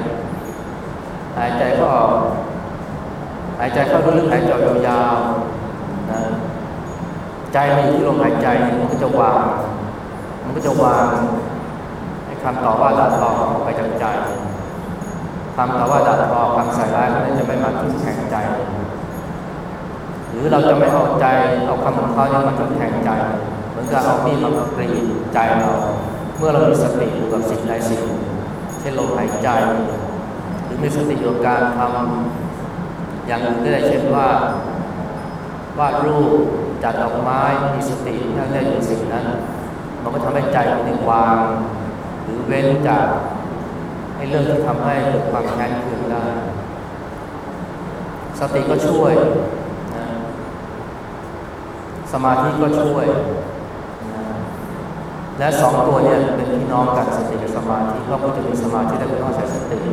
หายใจก็ออกหายใจเข้าลึกหายใจยาวๆนะใจมีที่ลมหายใจมันก็จะวาง มันก็จะวางให้คำต่อว่าด่าทอไปจากใจคำต่อว่าด่าทอคำใส่ร้ายมันจะไม่มาทิ้งแข็งใจ รือเราจะไม่เอาใจเอาคำของเขาเนี่ยมาทิ้งแข็งใจ เหมือนกับเอามีดมากรีดใจเรา เมื่อเรามีสติอยู่กับสิ่งใดสิ่งเช่นลมหายใจ หรือมีสติอยู่กับการทำอย่างอื่นก็ได้เช่นว่าวาดรูปจัดดอกไม้มีสติท่านได้อยู่สิ่งนั้น มันก็ทำให้ใจมันวาง หรือเว้นจากให้เรื่องที่ทำให้เกิดความแค้นเคืองได้สติก็ช่วย สมาธิก็ช่วย และสองตัวเนี่ยเป็นพี่น้องกันสติกับสมาธิเพราะคุณจะมีสมาธิได้คุณต้องใช้สติน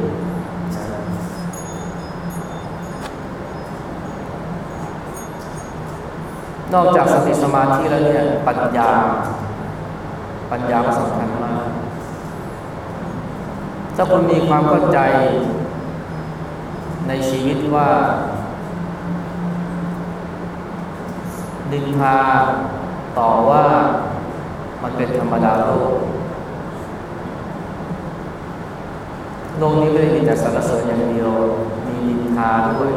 นอกจากสติสมาธิแล้วเนี่ยปัญญา ปัญญาก็สำคัญมากถ้าคุณมีความเข้าใจในชีวิตว่า นินทาต่อว่ามันเป็นธรรมดาโลก โลกนี้ไม่ได้มีแต่สรรเสริญอย่างเดียว มีนินทาด้วย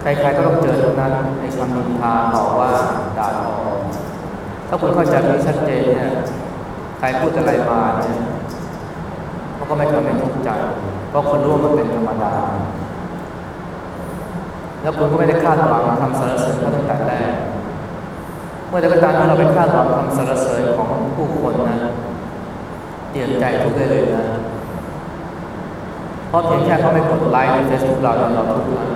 ใครๆก็ต้องเจอตรงนั้นในคำนินทาต่อว่าด่าทอถ้าคุณเข้าใจนี้ชัดเจนเนี่ยใครพูดอะไรมาเนี่ยเขาก็ไม่ทำให้ทุกข์ใจ เพราะคนรู้ว่ามันเป็นธรรมดา แล้วคุณก็ไม่ได้คาดหวังคำสรรเสริญเขาตั้งแต่แรกเมื่อใดก็ตามที่เราไปคาดหวังคำสรรเสริญของผู้คนนะเตรียมใจทุกข์ได้เลยนะเพราะเพียงแค่เขาไม่กดไลค์ในเฟซบุ๊กเราเราทุกข์แล้ว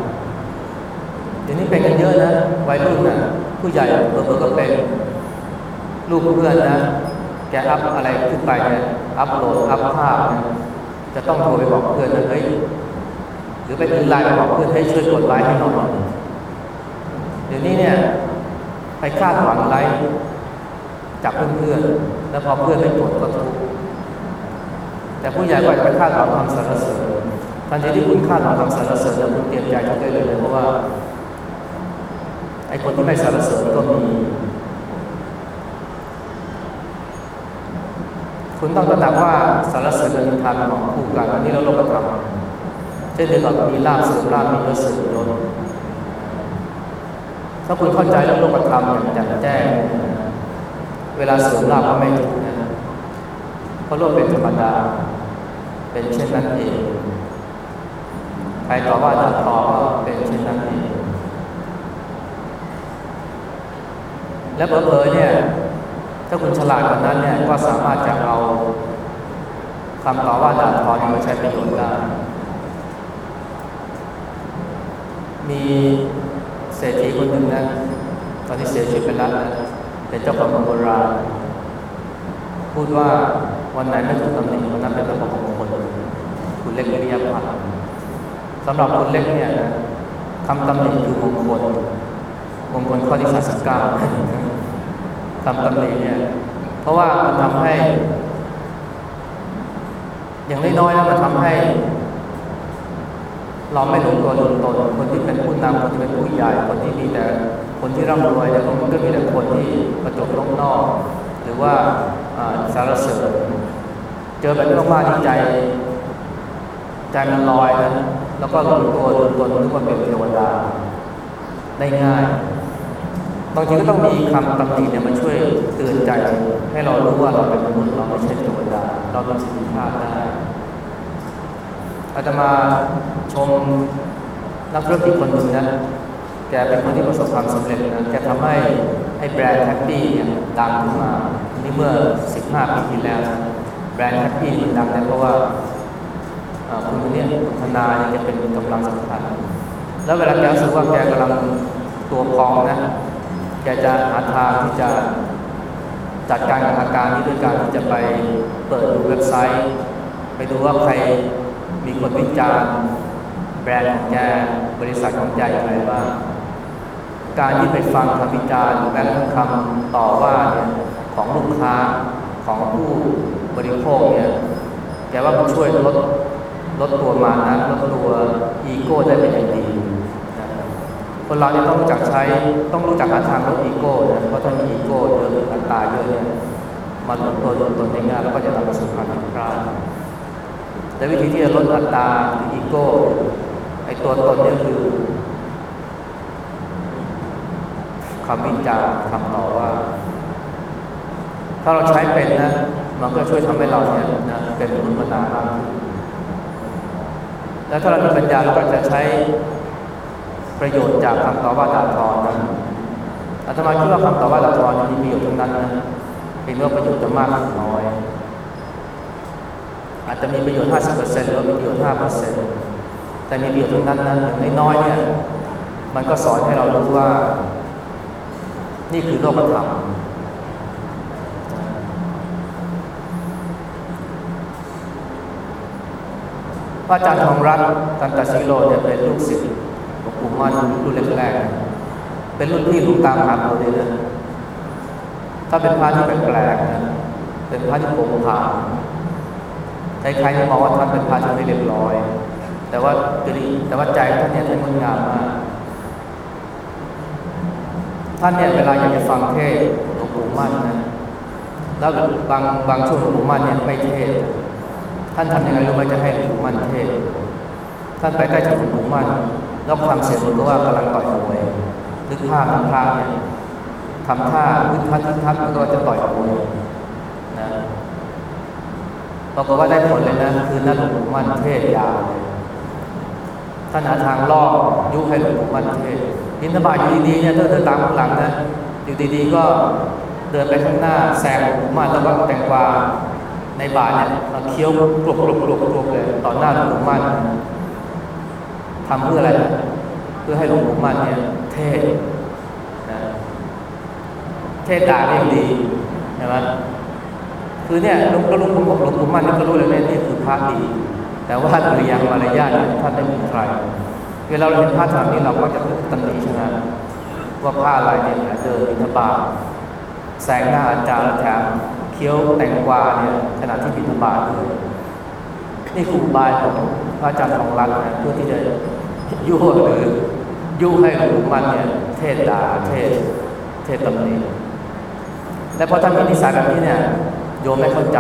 เดี๋ยวนี้เป็นกันเยอะนะวัยรุ่นนะผู้ใหญ่เบอร์ก็เป็นลูกเพื่อนนะ แกอัพอะไรขึ้นไปเนี่ยอัพโหลดอัพภาพเนี่ยจะต้องโทรไปบอกเพื่อนนะเฮ้ย หรือไปเป็นไลน์ไปบอกเพื่อนให้ช่วยกดไลค์ให้หน่อยเดี๋ยวนี้เนี่ยไปคาดหวังไลค์จากเพื่อนๆ แล้วพอเพื่อนไม่กดก็ทุกข์แต่ผู้ใหญ่ก็จะไปคาดหวังคำสรรเสริญทันทีที่คุณคาดหวังคำสรรเสริญแล้วคุณเตรียมใจทุกได้เลยเพราะว่าไอ้คนที่ไม่สรรเสริญก็มีคุณต้องตระหนักว่าสารเสริญเป็นทางของคู่กันอันนี้เราโลกธรรม เช่นเดียวกับมีลาบเสื่อมลาบมียศเสื่อมยศถ้าคุณเข้าใจเรื่องโลกธรรมอย่างแจ่มแจ้ง เวลาเสื่อมลาบก็ไม่ทุกข์นะเพราะโลกเป็นธรรมดา เป็นเช่นนั้นเอง ใครต่อว่าด่าทอก็เป็นเช่นนั้นเอง และเผลอๆเนี่ย ถ้าคุณฉลาดกว่านั้นเนี่ย ก็สามารถจะเอาคำต่อว่าด่าทอนี้มาใช้ประโยชน์ได้ มีเศรษฐีคนหนึ่งนะ ตอนที่เสียชีวิตไปแล้วนะเป็นเจ้าของมืองโบราณ พูดว่าวันไหนไม่ถูกตำหนิวันนั้นเป็นวันของคนคุณเล็กวิริยพันธ์สำหรับคุณเล็กเนี่ยนะคำตำหนิคือมงคลมงคลข้อที่สามสิบเก้าคำตำหนิเนี่ยเพราะว่ามันทำให้ อย่างน้อยๆแล้วมันทำให้ เราไม่หลงตัวหลงตนคนที่เป็นผู้นำคนที่เป็นผู้ใหญ่คนที่มีแต่คนที่ร่ำรวยเนี่ยมันก็มีแต่คนที่ประจบล้มนอก หรือว่าสารเสริญเจอแบบนี้มากๆที่ใจ ใจมันลอยนะแล้วก็หลงตัวหลงตนนึกว่าเป็นเทวดาได้ง่ายบางทีก็ต้องมีคำตำหนิเนี่ยมาช่วยเตือนใจ ให้เรารู้ว่าเราเป็นมนุษย์เราไม่ใช่เทวดาเราเป็นสิ่งที่พลาดได้ อาตมาชมนักธุรกิจคนหนึ่งนะแกเป็นคนที่ประสบความสำเร็จนะแกทำให้ให้แบรนด์แท็กซี่เนี่ยดังขึ้นมานี่เมื่อ 15 ปีที่แล้วนะแบรนด์แท็กซี่มันดังได้เพราะว่าคุณคนนี้คุณธนาเนี่ยแกเป็นกำลังสำคัญแล้วเวลาแกรู้สึกว่าแกกำลังตัวพองนะแกจะหาทางที่จะจัดการกับอาการนี้ด้วยการที่จะไปเปิดดูเว็บไซต์ ไปดูว่าใคร มีคนวิจารณ์แบรนด์ของแกบริษัทของแกอย่างไรบ้างการที่ไปฟังคำวิจารณ์แม้กระทั่งคำต่อว่าเนี่ยของลูกค้าของผู้บริโภคเนี่ยแกว่ามันช่วยลดลดตัวมานะลดตัวอีโก้ได้เป็นอย่างดีคนเราเนี่ยต้องรู้จักใช้ต้องรู้จักหาทางลดอีโก้นะเพราะถ้ามีอีโก้เยอะอัตราเยอะเนี่ยมันลดตัวตนได้ง่ายแล้วก็จะนำไปสู่ความผิดพลาด แต่วิธีที่จะลดอัตราหรืออีโก้ไอตัวตนนี่คือคำวิจารณ์คำต่อว่า ถ้าเราใช้เป็นนะ มันก็ช่วยทำให้เราเนี่ยนะเป็นมนุษย์มนามากขึ้นแล้วถ้าเรามีปัญญาเราก็จะใช้ประโยชน์จากคำต่อว่าด่าทอนะอาตมาคิดว่าคำต่อว่าด่าทอมีประโยชน์ทั้งนั้นนะเป็นว่าประโยชน์จะมากหรือน้อย อาจจะมีประโยชน์ 50%หรือมีประโยชน์ 5%แต่มีประโยชน์ทั้งนั้นนะอย่างน้อยเนี่ยมันก็สอนให้เรารู้ว่า นี่คือโลกธรรมพระอาจารย์ทองรัตน์ตันตศิโลเนี่ยเป็นลูกศิษย์หลวงปู่มั่นรุ่นแรกๆเป็นรุ่นที่หลวงตามหาบัวเลยนะถ้าเป็นพระที่แปลกๆนะเป็นพระที่ผล่ผ่าน ใครๆจะมองว่าท่านเป็นพระที่ไม่เรียบร้อย แต่ว่าแต่ว่าใจท่านเนี่ยท่านงดงามมากท่านเนี่ยเวลาอยากจะฟังเทศหลวงปู่มั่นนะแล้วบางบางช่วงหลวงปู่มั่นเนี่ยไม่เทศท่านทำยังไงรู้ไหมจะให้หลวงปู่มั่นเทศท่านไปใกล้จากหลวงปู่มั่นแล้วฟังเสียงมันก็ว่ากำลังต่อยมวยนึกภาพทำท่าเนี่ยทำท่าพึ่ทัดพึ่ทัดมันก็จะต่อยมวย ปรากฏว่าได้ผลเลยนะคือนั่นหลวงปู่มั่นเทศยาวเลยท่านหาทางล่อยุให้หลวงปู่มั่นเทศนินทบาทอยู่ดีๆเนี่ยเดินตามข้างหลังนะอยู่ดีๆก็เดินไปข้างหน้าแซงหลวงปู่มั่นแล้วก็แต่งกวาในบาทเนี่ยเคี้ยวกรุบกรุบกรุบกรุบเลยต่อหน้าหลวงปู่มั่นทำเพื่ออะไร เพื่อให้หลวงปู่มั่นเนี่ยเทศนะเทศด่าเรียงดีใช่ไหม คือเนี่ยลุงก็ลุงผมบอกหลวงปู่มั่นนี่ก็รู้เลยเนี่ยนี่คือพระดี แต่ว่าปริยามารยาทเนี่ยท่านไม่มีใคร เวลาเราเห็นพระทำนี้เราก็จะตำหนิใช่ไหมว่าผ้าอะไรเนี่ยเดินบิณฑบาตแสงหน้าอาจารย์แถมเคี้ยวแตงกวาเนี่ยขณะที่บิณฑบาตเลยนี่คือบายของพระอาจารย์ของรัฐนะเพื่อที่จะยั่วหรือยุให้หลวงมันเนี่ยเทศด่าเทศเทศตำหนิและพอท่านมีนิสัยแบบนี้เนี่ย โยมไม่เข้าใจ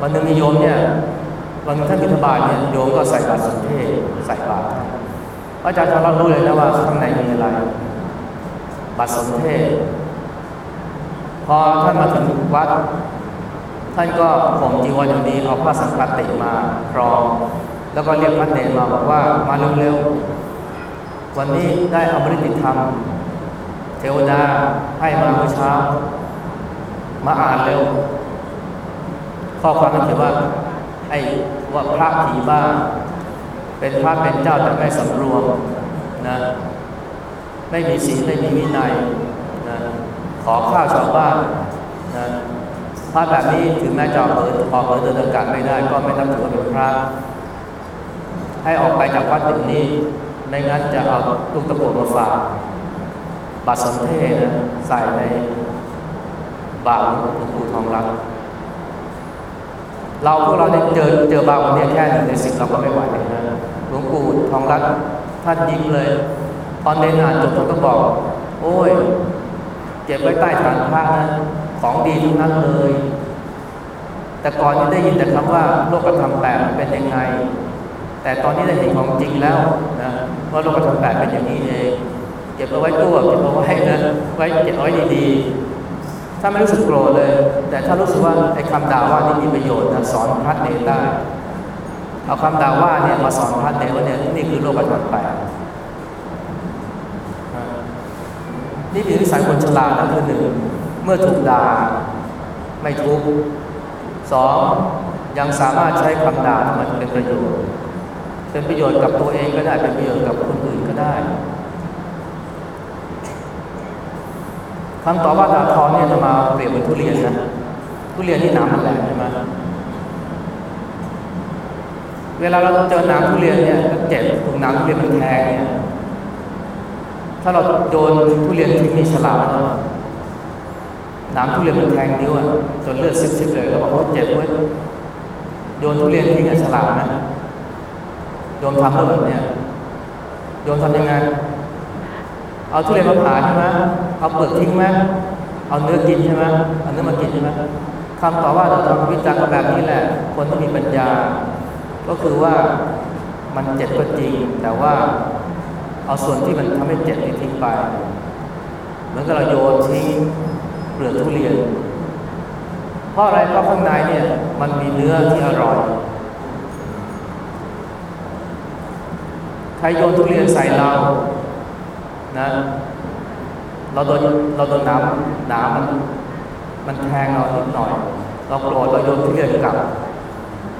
วันหนึ่งมีโยมเนี่ยวันท่านบิณฑบาตเนี่ยโยมก็ใส่บาตรสนเทศใส่บาตรอาจารย์ทองเรารู้เลยนะว่าข้างในมีอะไรบาตรสนเทศ พอท่านมาถึงวัด ท่านก็ผมจีวรอย่างดีเอาผ้าสังฆติมาครอง แล้วก็เรียกพระเนรมาบอกว่ามาเร็วๆวันนี้ได้อมฤติธรรม เทวดาให้มาเมื่อเช้า มาอ่านเร็ว ข้อความนั้นเขียนว่า ไอ้ว่าพระผีบ้า เป็นพระเป็นเจ้าแต่ไม่สำรวมนะไม่มีศีลไม่มีวินัยนะขอข้าวชาวบ้านนะพระแบบนี้ถึงแม้จะเปิดออกเปิดเดินอากาศไม่ได้ ก็ไม่นับถือว่าเป็นพระให้ออกไปจากวัดตึกนี้ ไม่งั้นจะเอาลูกตะกั่วมาฝากบาตรสนเทนะใส่ใน บาตรหลวงปู่ทองรักเราพวกเราเนี่ยเจอเจอบาตรวันนี้แค่หนึ่งในสิบเราก็ไม่ไหวเลยนะหลวงปู่ทองรักท่านยิ้มเลย ตอนเดินอ่านจบท่านก็บอก โอ้ย เก็บไว้ใต้ฐานพระนะของดีทั้งนั้นเลย แต่ก่อนนี่ได้ยินแต่คำว่าโลกธรรมแปดเป็นยังไง แต่ตอนนี้ได้เห็นของจริงแล้วนะว่าโลกธรรมแปดเป็นอย่างนี้เองเก็บเอาไว้ตัวเก็บเอาไว้นะไว้เก็บเอาไว้ดีๆ ถ้าไม่รู้สึกโกรธเลย แต่ถ้ารู้สึกว่าไอ้คำด่าว่านี่มีประโยชน์นะสอนพระเนรได้เอาคำด่าว่าเนี่ยมาสอนพระเนรว่าเนี่ยนี่คือโลกธรรมแปดนี่คือนิสัยคนฉลาดนะคือหนึ่งเมื่อถูกด่าไม่ทุกข์สองยังสามารถใช้คำด่ามันเป็นประโยชน์ เป็นประโยชน์กับตัวเองก็ได้เป็นประโยชน์กับคนอื่นก็ได้ คำต่อว่าดาทอเนี่ยจะมาเปรียบเหมือนทุเรียนนะทุเรียนนี่นามมันแหลมใช่ไหมเวลาเราเจอหนามทุเรียนเนี่ยเจ็บถูกนามทุเรียนมันแทงเนี่ยถ้าเราโดนทุเรียนที่มีฉลากนะน้ำทุเรียนมันแทงนิ้วอะจนเลือดซิบๆเลยแล้วบอกว่าเจ็บเว้ยโยนทุเรียนทิ้งกับฉลากนะโยนทำแบบเนี้ยโยนทำยังไงเอาทุเรียนมาผ่าใช่ไหม เอาเปลือกทิ้งไหมเอาเนื้อกินใช่ไหมเอาเนื้อมากินใช่ไหมคำต่อว่าเราทำวิจารณ์แบบนี้แหละ คนที่มีปัญญา ก็คือว่ามันเจ็บก็จริง แต่ว่าเอาส่วนที่มันทำให้เจ็บนี่ทิ้งไปเหมือนกับเราโยนทิ้งเปลือกทุเรียน เพราะอะไรเพราะข้างในเนี่ยมันมีเนื้อที่อร่อยใครโยนทุเรียนใส่เรานะ เราโดนเราโดนน้ำน้ำมันมันแทงเรานิดหน่อย เราโกรธเราโยนทุเรียนกลับ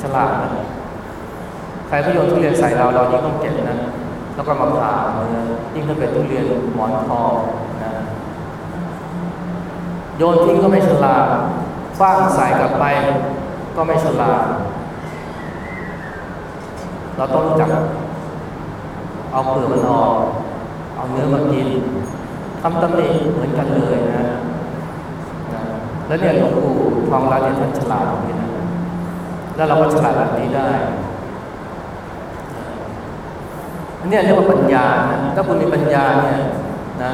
ฉลาดนะใครก็โยนทุเรียนใส่เราเรายิ่งต้องเจ็บนะแล้วก็มาผ่าเนื้อยิ่งถ้าเป็นทุเรียนหมอนทองนะโยนทิ้งก็ไม่ฉลาดฟาดใส่กลับไปก็ไม่ฉลาดเราต้องรู้จักเอาเปลือกมันออก เอาเนื้อมากิน ทำตำหนิเหมือนกันเลยนะนะ แล้วเนี่ยหลวงปู่ทองรัตน์เนี่ยท่านฉลาดตรงนี้นะแล้วเราก็ฉลาดแบบนี้ได้อันนี้เรียกว่าปัญญานะถ้าคุณมีปัญญาเนี่ยนะ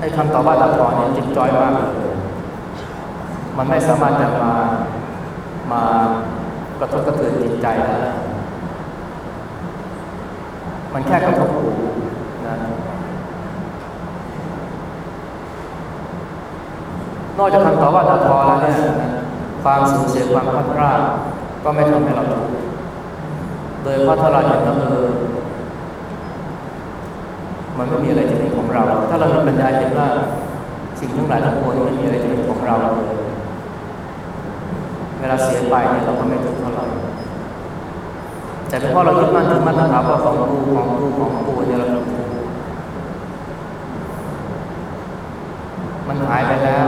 ไอ้คำตอบว่าตาทอเนี่ยจิตจอยมากเลยมันไม่สามารถจะมามากระทบกระเทือนจิตใจได้มันแค่กระทบหูนะ นอกจากคำตอบว่าตาทอแล้วเนี่ยความสูญเสียความพลาดพลาดก็ไม่ทำให้เราทุกข์โดยเพราะถ้าเราเห็นว่าเออมันไม่มีอะไรที่เป็นของเรา ถ้าเรามีปัญญาเห็นว่าสิ่งทั้งหลายทั้งปวงไม่มีอะไรที่เป็นของเราเลยเวลาเสียไปเนี่ยเราก็ไม่ทุกข์เท่าไหร่แต่เพราะเรายึดมั่นถือมั่นนะครับว่าของกูของกูของกูเนี่ยเรามันหายไปแล้ว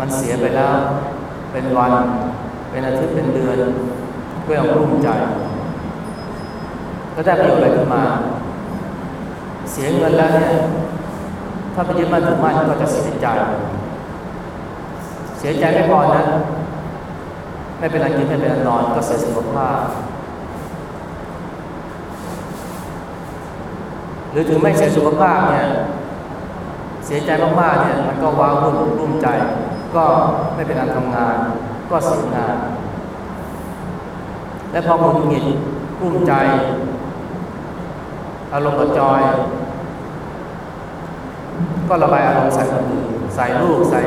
มันเสียไปแล้ว เป็นวัน เป็นอาทิตย์เป็นเดือนก็ยังรุ่มใจก็ได้ประโยชน์อะไรขึ้นมา เสียเงินแล้วเนี่ยถ้าไปยึดมั่นถือมั่นก็จะเสียใจ เสียใจไม่พอนะไม่เป็นอันกินไม่เป็นอันนอนก็เสียสุขภาพหรือถึงไม่เสียสุขภาพเนี่ยเสียใจมากๆเนี่ยมันก็ว้าวุ่นรุ่มใจ ก็ไม่เป็นอันทำงาน ก็เสียงาน และพอหงุดหงิดรุ่มใจ อารมณ์กระจอย ก็ระบายอารมณ์ใส่คนอื่นใส่ลูกใส่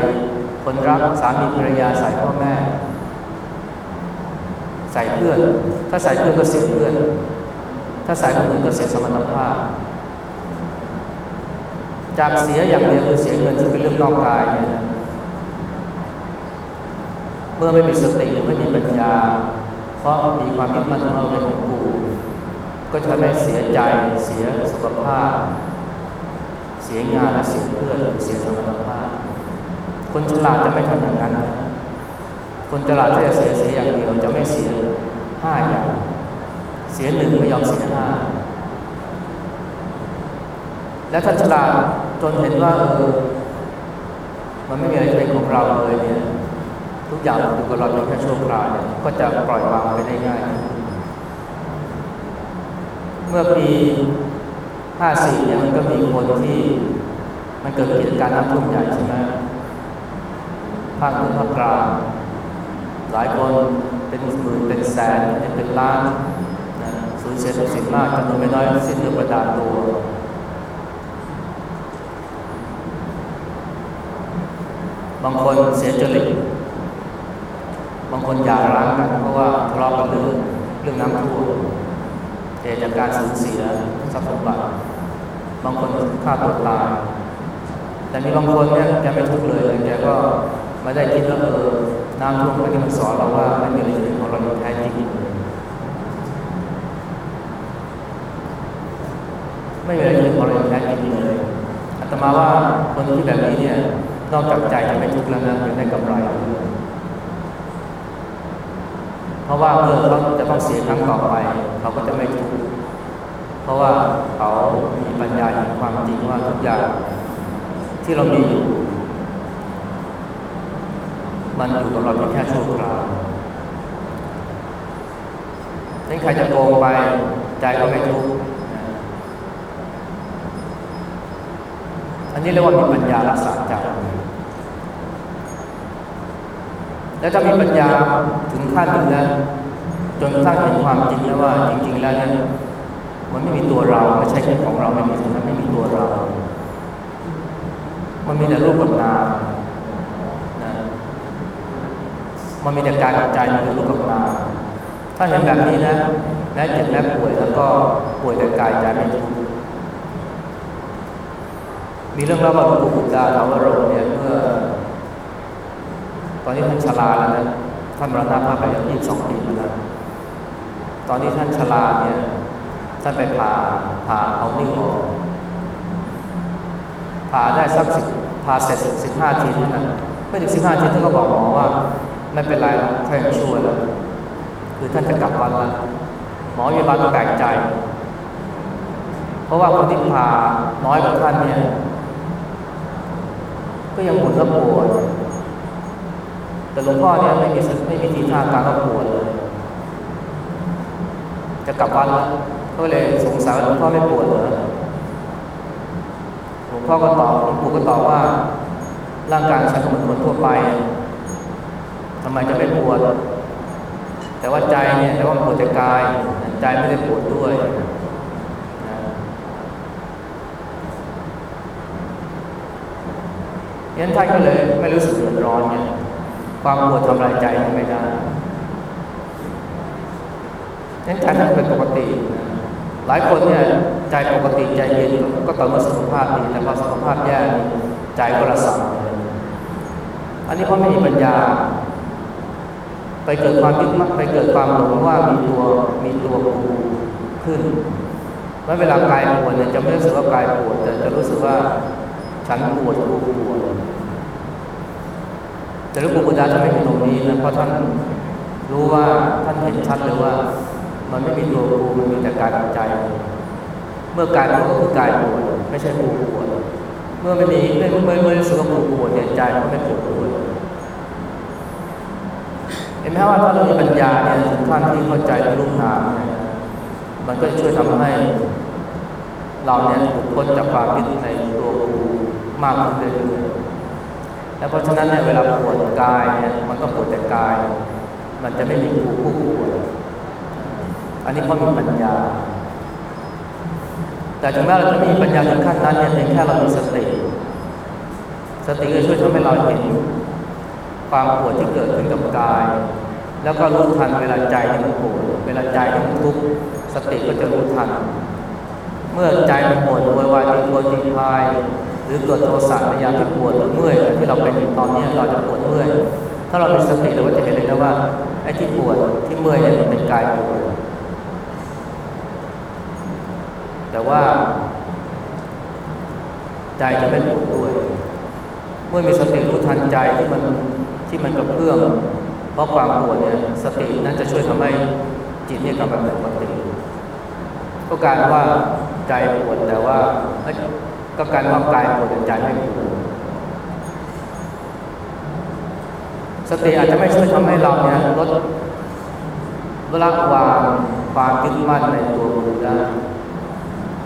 คนรักสามีภรรยาใส่พ่อแม่ ใส่เพื่อน ถ้าใส่เพื่อนก็เสียเพื่อน ถ้าใส่คนอื่นก็เสียสมรรถภาพจากเสียอย่างเดียวคือเสียเงินซึ่งเป็นเรื่องนอกกายเนี่ย เมื่อไม่มีสติไม่มีปัญญา เพราะมีความยึดมั่นถือมั่นในของกูก็จะไม่เสียใจเสียสุขภาพ เสียงานและเสียเพื่อนเสียสมรรถภาพ คนฉลาดจะไม่ทำอย่างนั้น คนฉลาดจะเสียเสียอย่างเดียวจะไม่เสียห้าอย่าง เสียหนึ่งไม่ยอมเสียห้าและถ้าฉลาดจนเห็นว่าเออมันไม่มีอะไรเป็นของเราเลยเนี่ย ทุกอย่างอยู่กับเราเพียงแค่ชั่วคราวเนี่ยก็จะปล่อยวางไปได้ง่าย เมื่อปี54เนี่ยมันก็มีคนที่มันเกิดเหตุการณ์น้ำท่วมใหญ่ใช่ไหมภาคเหนือภาคกลางหลายคนเป็นหมื่นเป็นแสนเป็นล้านสูญเสียทรัพย์สินมากจำนวนไม่น้อยสิ้นเนื้อประดาตัวบางคนเสียจริต บางคนหย่าร้างกัน เพราะว่าทะเลาะกันเรื่องเรื่องน้ำท่วมเหตุจากการสูญเสียทรัพย์สมบัติบางคนฆ่าตัวตายแต่มีบางคนเนี่ยแกไม่ทุกข์เลยแกก็ไม่ได้คิดว่าเออน้ำท่วมนี่มันสอนเราว่าไม่มีอะไรเป็นของเราแท้จริงไม่มีอะไรเป็นของเราแท้จริงเลยอาตมาว่าคนที่แบบนี้เนี่ยนอกจากใจจะไม่ทุกข์แล้วนะยังได้กำไร เพราะว่าเมื่อเขาจะต้องเสียครั้งต่อไป เขาก็จะไม่ทุกข์เพราะว่าเขามีปัญญาเห็นความจริงว่าทุกอย่างที่เรามีอยู่มันอยู่กับเราเพียงแค่ชั่วคราวนี่ใครจะโกงไปใจก็ไม่ทุกข์อันนี้เรียกว่ามีปัญญารักษาใจ แล้วถ้ามีปัญญาถึงขั้นหนึ่งนะจนกระทั่งเห็นความจริงแล้วว่าจริง ๆ แล้วเนี่ยมันไม่มีตัวเราไม่ใช่แค่ของเราไม่มีสิ่งนั้นไม่มีตัวเรา มันมีแต่รูปกับนามนะมันมีแต่กายกับใจมันเป็นรูปกับนามถ้าเห็นแบบนี้นะแม้เจ็บแม้ป่วยแล้วก็ป่วยแต่กายใจไม่ทุกข์มีเรื่องเล่าว่าหลวงปู่บุตรดาวโรเนี่ยเมื่อ ตอนนี้ท่านชราแล้วนะท่านมรณภาพไปยี่สิบสองปีมาแล้วตอนนี้ท่านชราเนี่ยท่านไปผ่าผ่าเอานิ้วออกผ่าได้สักสิบผ่าเสร็จสิบห้าทีเท่านั้นไม่ถึงสิบห้าทีท่านก็บอกหมอว่าไม่เป็นไรแล้วแค่ช่วยแล้วคือท่านจะกลับบ้านแล้วหมอพยาบาลก็แปลกใจ เพราะว่าคนที่ผ่าน้อยกว่าท่านเนี่ยก็ยังปวดและปวด แต่หลวงพ่อเนี่ยไม่มีไม่มีทีท่าการก็ปวดเลยจะกลับบ้านแล้วก็เลยสงสัยว่าหลวงพ่อไม่ปวดเหรอหลวงพ่อก็ตอบหลวงปู่ก็ตอบว่า ร่างกายฉันเหมือนคนทั่วไปทำไมจะไม่ปวด แต่ว่าใจเนี่ยแต่ว่าปวดแต่กาย ใจไม่ได้ปวดด้วยยันท่านก็เลยไม่รู้สึกเดือดร้อนเนี่ย ความปวดทำลายใจไม่ได้ยันใจท่านเป็นปกติ หลายคนเนี่ยใจปกติใจเย็นก็ต่อเมื่อสุขภาพดีแต่พอสุขภาพแย่ใจก็ระสับอันนี้เพราะไม่มีปัญญา ไปเกิดความยึดมั่นไปเกิดความหลงว่ามีตัวมีตัวกูขึ้นเมื่อเวลากายปวดเนี่ยจะไม่รู้สึกว่ากายปวดแต่จะรู้สึกว่าฉันปวดกูปวด แต่หลวงปู่บุญดาจะไม่เห็นตรงนี้นะเพราะท่านรู้ว่าท่านเห็นชัดเลยว่า มันไม่มีตัวกูมันมีแต่กายกับใจ เมื่อกายปวดก็คือกายปวดไม่ใช่กูปวดเมื่อไม่มีเมื่อเมื่อเมื่อรู้สึกว่ากูปวดเนี่ยใจมันไม่ปวดด้วยเห็นไหมว่าถ้าเรามีปัญญาเนี่ยถึงขั้นที่เข้าใจในรูปนามเนี่ยมันก็ช่วยทำให้ เราเนี่ยถูกพ้นจากความยึดในตัวกูมากขึ้นเรื่อยๆ และเพราะฉะนั้นเนี่ยเวลาปวดกายเนี่ยมันก็ปวดแต่กาย มันจะไม่มีกูผู้ปวดอันนี้เพราะมีปัญญา แต่ถึงแม้เราจะมีปัญญาถึงขั้นนั้นเนี่ยเพียงแค่เรามีสติ สติก็ช่วยทำให้เราเห็นความปวดที่เกิดขึ้นกับกาย แล้วก็รู้ทันเวลาใจที่มันปวดเวลาใจที่มันทุกข์สติก็จะรู้ทัน เมื่อใจมันปวดวายวายตีโพตีพาย หรือเกิดโทสะในยามที่ปวดหรือเมื่อยที่เราเป็นตอนนี้เราจะปวดเมื่อยถ้าเรามีสติเราก็จะเห็นเลยนะว่าไอ้ที่ปวดที่เมื่อยเนี่ยมันเป็นกายปวดแต่ว่า ใจจะไม่ปวดด้วย เมื่อมีสติรู้ทันใจที่มันที่มันกระเพื่อมเพราะความปวดเนี่ยสตินั้นจะช่วยทำให้จิตเนี่ยกลับมาเป็นปกติก็การว่าใจปวดแต่ว่า ก็การว่ากายปวดแต่ใจไม่ปวดสติอาจจะไม่ช่วยทำให้เราเนี่ยลดละวางความยึดมั่นในตัวรู้ได้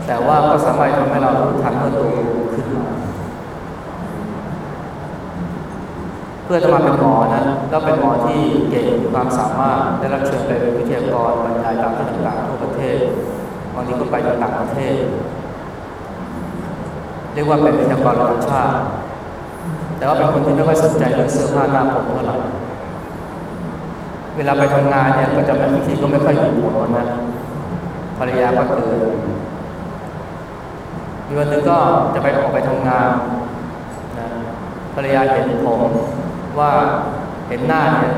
แต่ว่าก็สามารถทำให้เรารู้ทันเมื่อตัวรู้ขึ้นมาเพื่อจะมาเป็นหมอนะก็เป็นหมอที่เก่งความสามารถได้รับเชิญไปเป็นวิทยากรบรรยายตามที่ต่างๆทั่วประเทศบางทีก็ไปต่างประเทศ เรียกว่าเป็นวิทยากรระดับชาติ แต่ว่าเป็นคนที่ไม่ค่อยสนใจเรื่องเสื้อผ้าหน้าผมเท่าไหร่เวลาไปทำงานเนี่ยก็จะไม่ทีก็ไม่ค่อยอยู่ผมนะภรรยาก็เตือนมีวันหนึ่งก็จะไปออกไปทำงานนะภรรยาเห็นผมว่าเห็นหน้าเนี่ย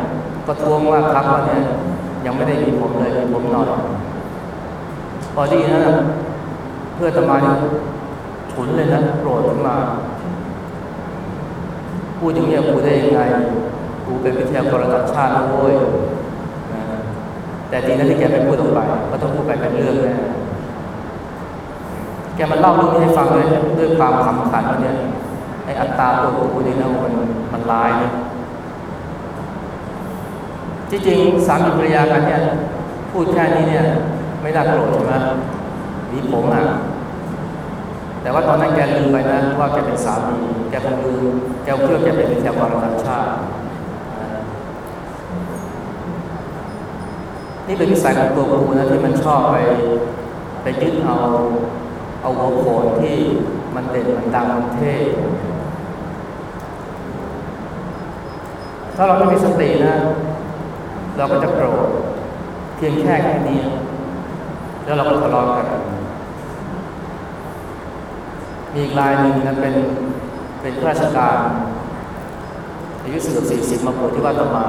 ก็ท้วงว่าครับว่าเนี่ยยังไม่ได้มีผมเลยมีผมหน่อยพอดีนะเพื่อจะมา ฉุนเลยนะโกรธขึ้นมา พูดอย่างนี้กูได้ยังไงกูเป็นวิทยากรระดับชาตินะโว้ยแต่ดีนะที่แกไม่พูดออกไปก็ต้องพูดไปเป็นเรื่องแน่แกมันเล่าเรื่องนี้ให้ฟังด้วยด้วยความขำขันว่าเนี่ยไอ้อัตตาตัวกูนี่นะมันมันร้ายนะจริงๆสามีภรรยากันเนี่ยพูดแค่นี้เนี่ย ไม่น่าโกรธใช่ไหมมีผมอะ แต่ว่าตอนนั้นแกลืมไปนะว่าแกเป็นสามีแกคงลืมแกเพื่อแกเป็นวิทยากรระดับชาตินี่เป็นนิสัยของตัวกูนะที่มันชอบไปไปยึดเอาเอาหัวโขนที่มันเด่นมันดังมันเท่ถ้าเราไม่มีสตินะ เราก็จะโกรธเพียงแค่แค่นี้ แล้วเราก็ทะเลาะกัน มีอีกรายหนึ่งนะเป็นเป็นข้าราชการอายุสิบสี่สิบมาบวชที่วัดตมา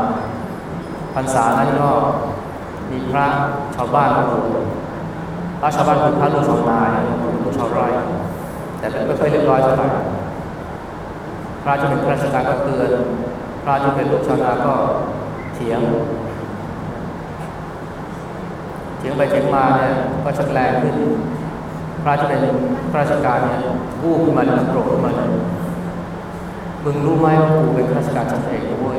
พรรษานั้นก็มีพระชาวบ้านมาบวชพระชาวบ้านคือพระลูกชาวนาลูกชาวไร่แต่ไม่ค่อยเรียบร้อยเท่าไหร่พระที่เป็นข้าราชการก็เตือนพระที่เป็นลูกชาวนาก็เถียงเถียงไปเถียงมาเนี่ยก็ชักแรงขึ้น พระที่เป็นข้าราชการเนี่ยวูบขึ้นมาแล้วโกรธขึ้นมาเลยมึงรู้ไหมว่ากูเป็นข้าราชการชั้นเอกด้วย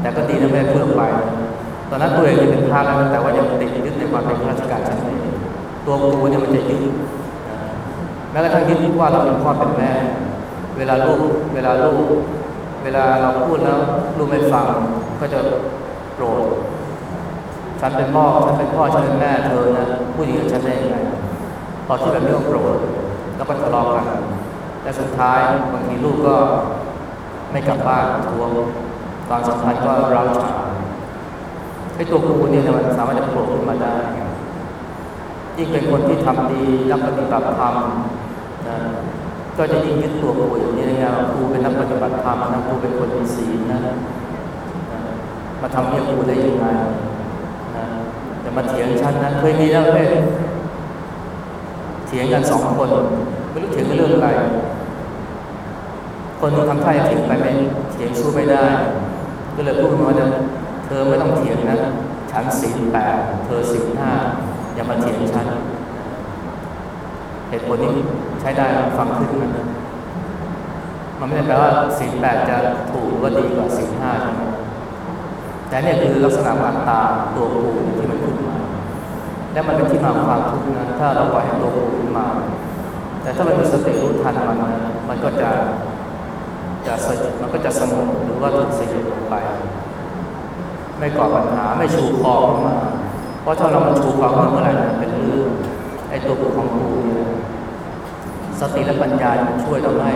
แต่ก็ดีนะแม่เพิ่มไป ตอนนั้นตัวเองยังเป็นพระแล้วแต่ว่ายังติดยึดในความเป็นข้าราชการชั้นเอกตัวกูเนี่ยมันจะยึดแม้กระทั่งยึดว่าเราเป็นพ่อเป็นแม่ เวลาลูกเวลาลูกเวลาเราพูดแล้วลูกไม่ฟังก็จะโกรธ ฉันเป็นพ่อฉันเป็นพ่อฉันเป็นแม่เธอนะพูดอย่างนี้ฉันได้ยังไงพอที่แบบนี้ก็โกรธแล้วก็ทะเลาะกันและสุดท้ายบางทีลูกก็ไม่กลับบ้านทวงความสัมพันธ์ก็ร้าวฉานไอ้ตัวกูเนี่ยมันสามารถจะโผล่ขึ้นมาได้ยิ่งเป็นคนที่ทำดีรักปฏิบัติธรรมนะก็จะยิ่งยึดตัวกูอย่างนี้นะครูเป็นนักปฏิบัติธรรมนะครูเป็นคนมีศีลนะมาทำเรื่องกูได้ยังไง มาเถียงฉันนะเคยมีแล้วเพื่อนเถียงกันสองคน ไม่รู้เถียงกันเรื่องอะไร คนนึงทำท่าจะเถียงไปไม่เถียงสู้ไม่ได้ ก็เลยพูดมาว่าเธอไม่ต้องเถียงนะฉันศีลแปดเธอศีลห้าอย่ามาเถียงฉันเหตุผลนี้ใช้ได้ฟังขึ้นนะมันไม่ได้แปลว่าศีลแปดจะถูกว่าดีกว่าศีลห้าใช่ไหมแต่เนี่ยคือลักษณะอัตตาตัวกูที่มัน และมันเป็นที่มาของความทุกข์นะถ้าเราปล่อยให้ตัวกูขึ้นมา แต่ถ้ามันมีสติรู้ทันมันมันก็จะจะสงบมันก็จะสงบหรือว่าถูกสยบลงไป ไม่ก่อปัญหาไม่ชูคอขึ้นมาเพราะถ้าเรามันชูคอขึ้นเมื่อไหร่นเป็นเรื่องไอ้ตัวกูของกูเนี่ยสติและปัญญาช่วยเราให้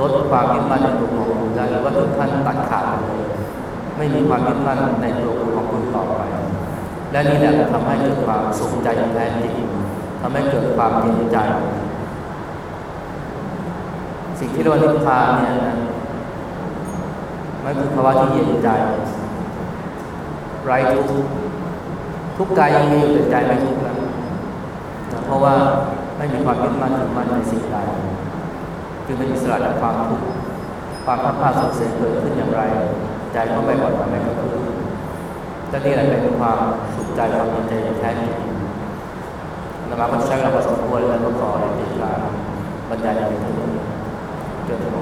ลดความยึดมั่นในตัวของคุณได้หรือว่าถึงขั้นตัดขาดเลยไม่มีความยึดมั่นในตัวของคุณต่อไป และนี่แหละทำให้เกิดความสุขใจอย่างแท้จริงทำให้เกิดความเย็นใจ สิ่งที่เรียกานิพพานเนี่ยนะมันคือภาวะที่เย็นใจ ไร้ทุกทุกกายยังมีอยู่แต่ใจไม่ทุกข์แล้วเพราะว่าไม่มีความยึดมั่นถือมั่นในสิ่งใดจึงเป็นอิสระจากความทุกข์ความพัดพาสูญเสียเกิดขึ้นอย่างไร ใจก็ไม่หวั่นไหวไม่กระเพื่อม และนี่แหละเป็นความสุขใจความดีใจแท้จริงนะครับมันใช้เวลาพอสมควรแล้วก็ขอติดตามบรรยายในเรื่องจนถึง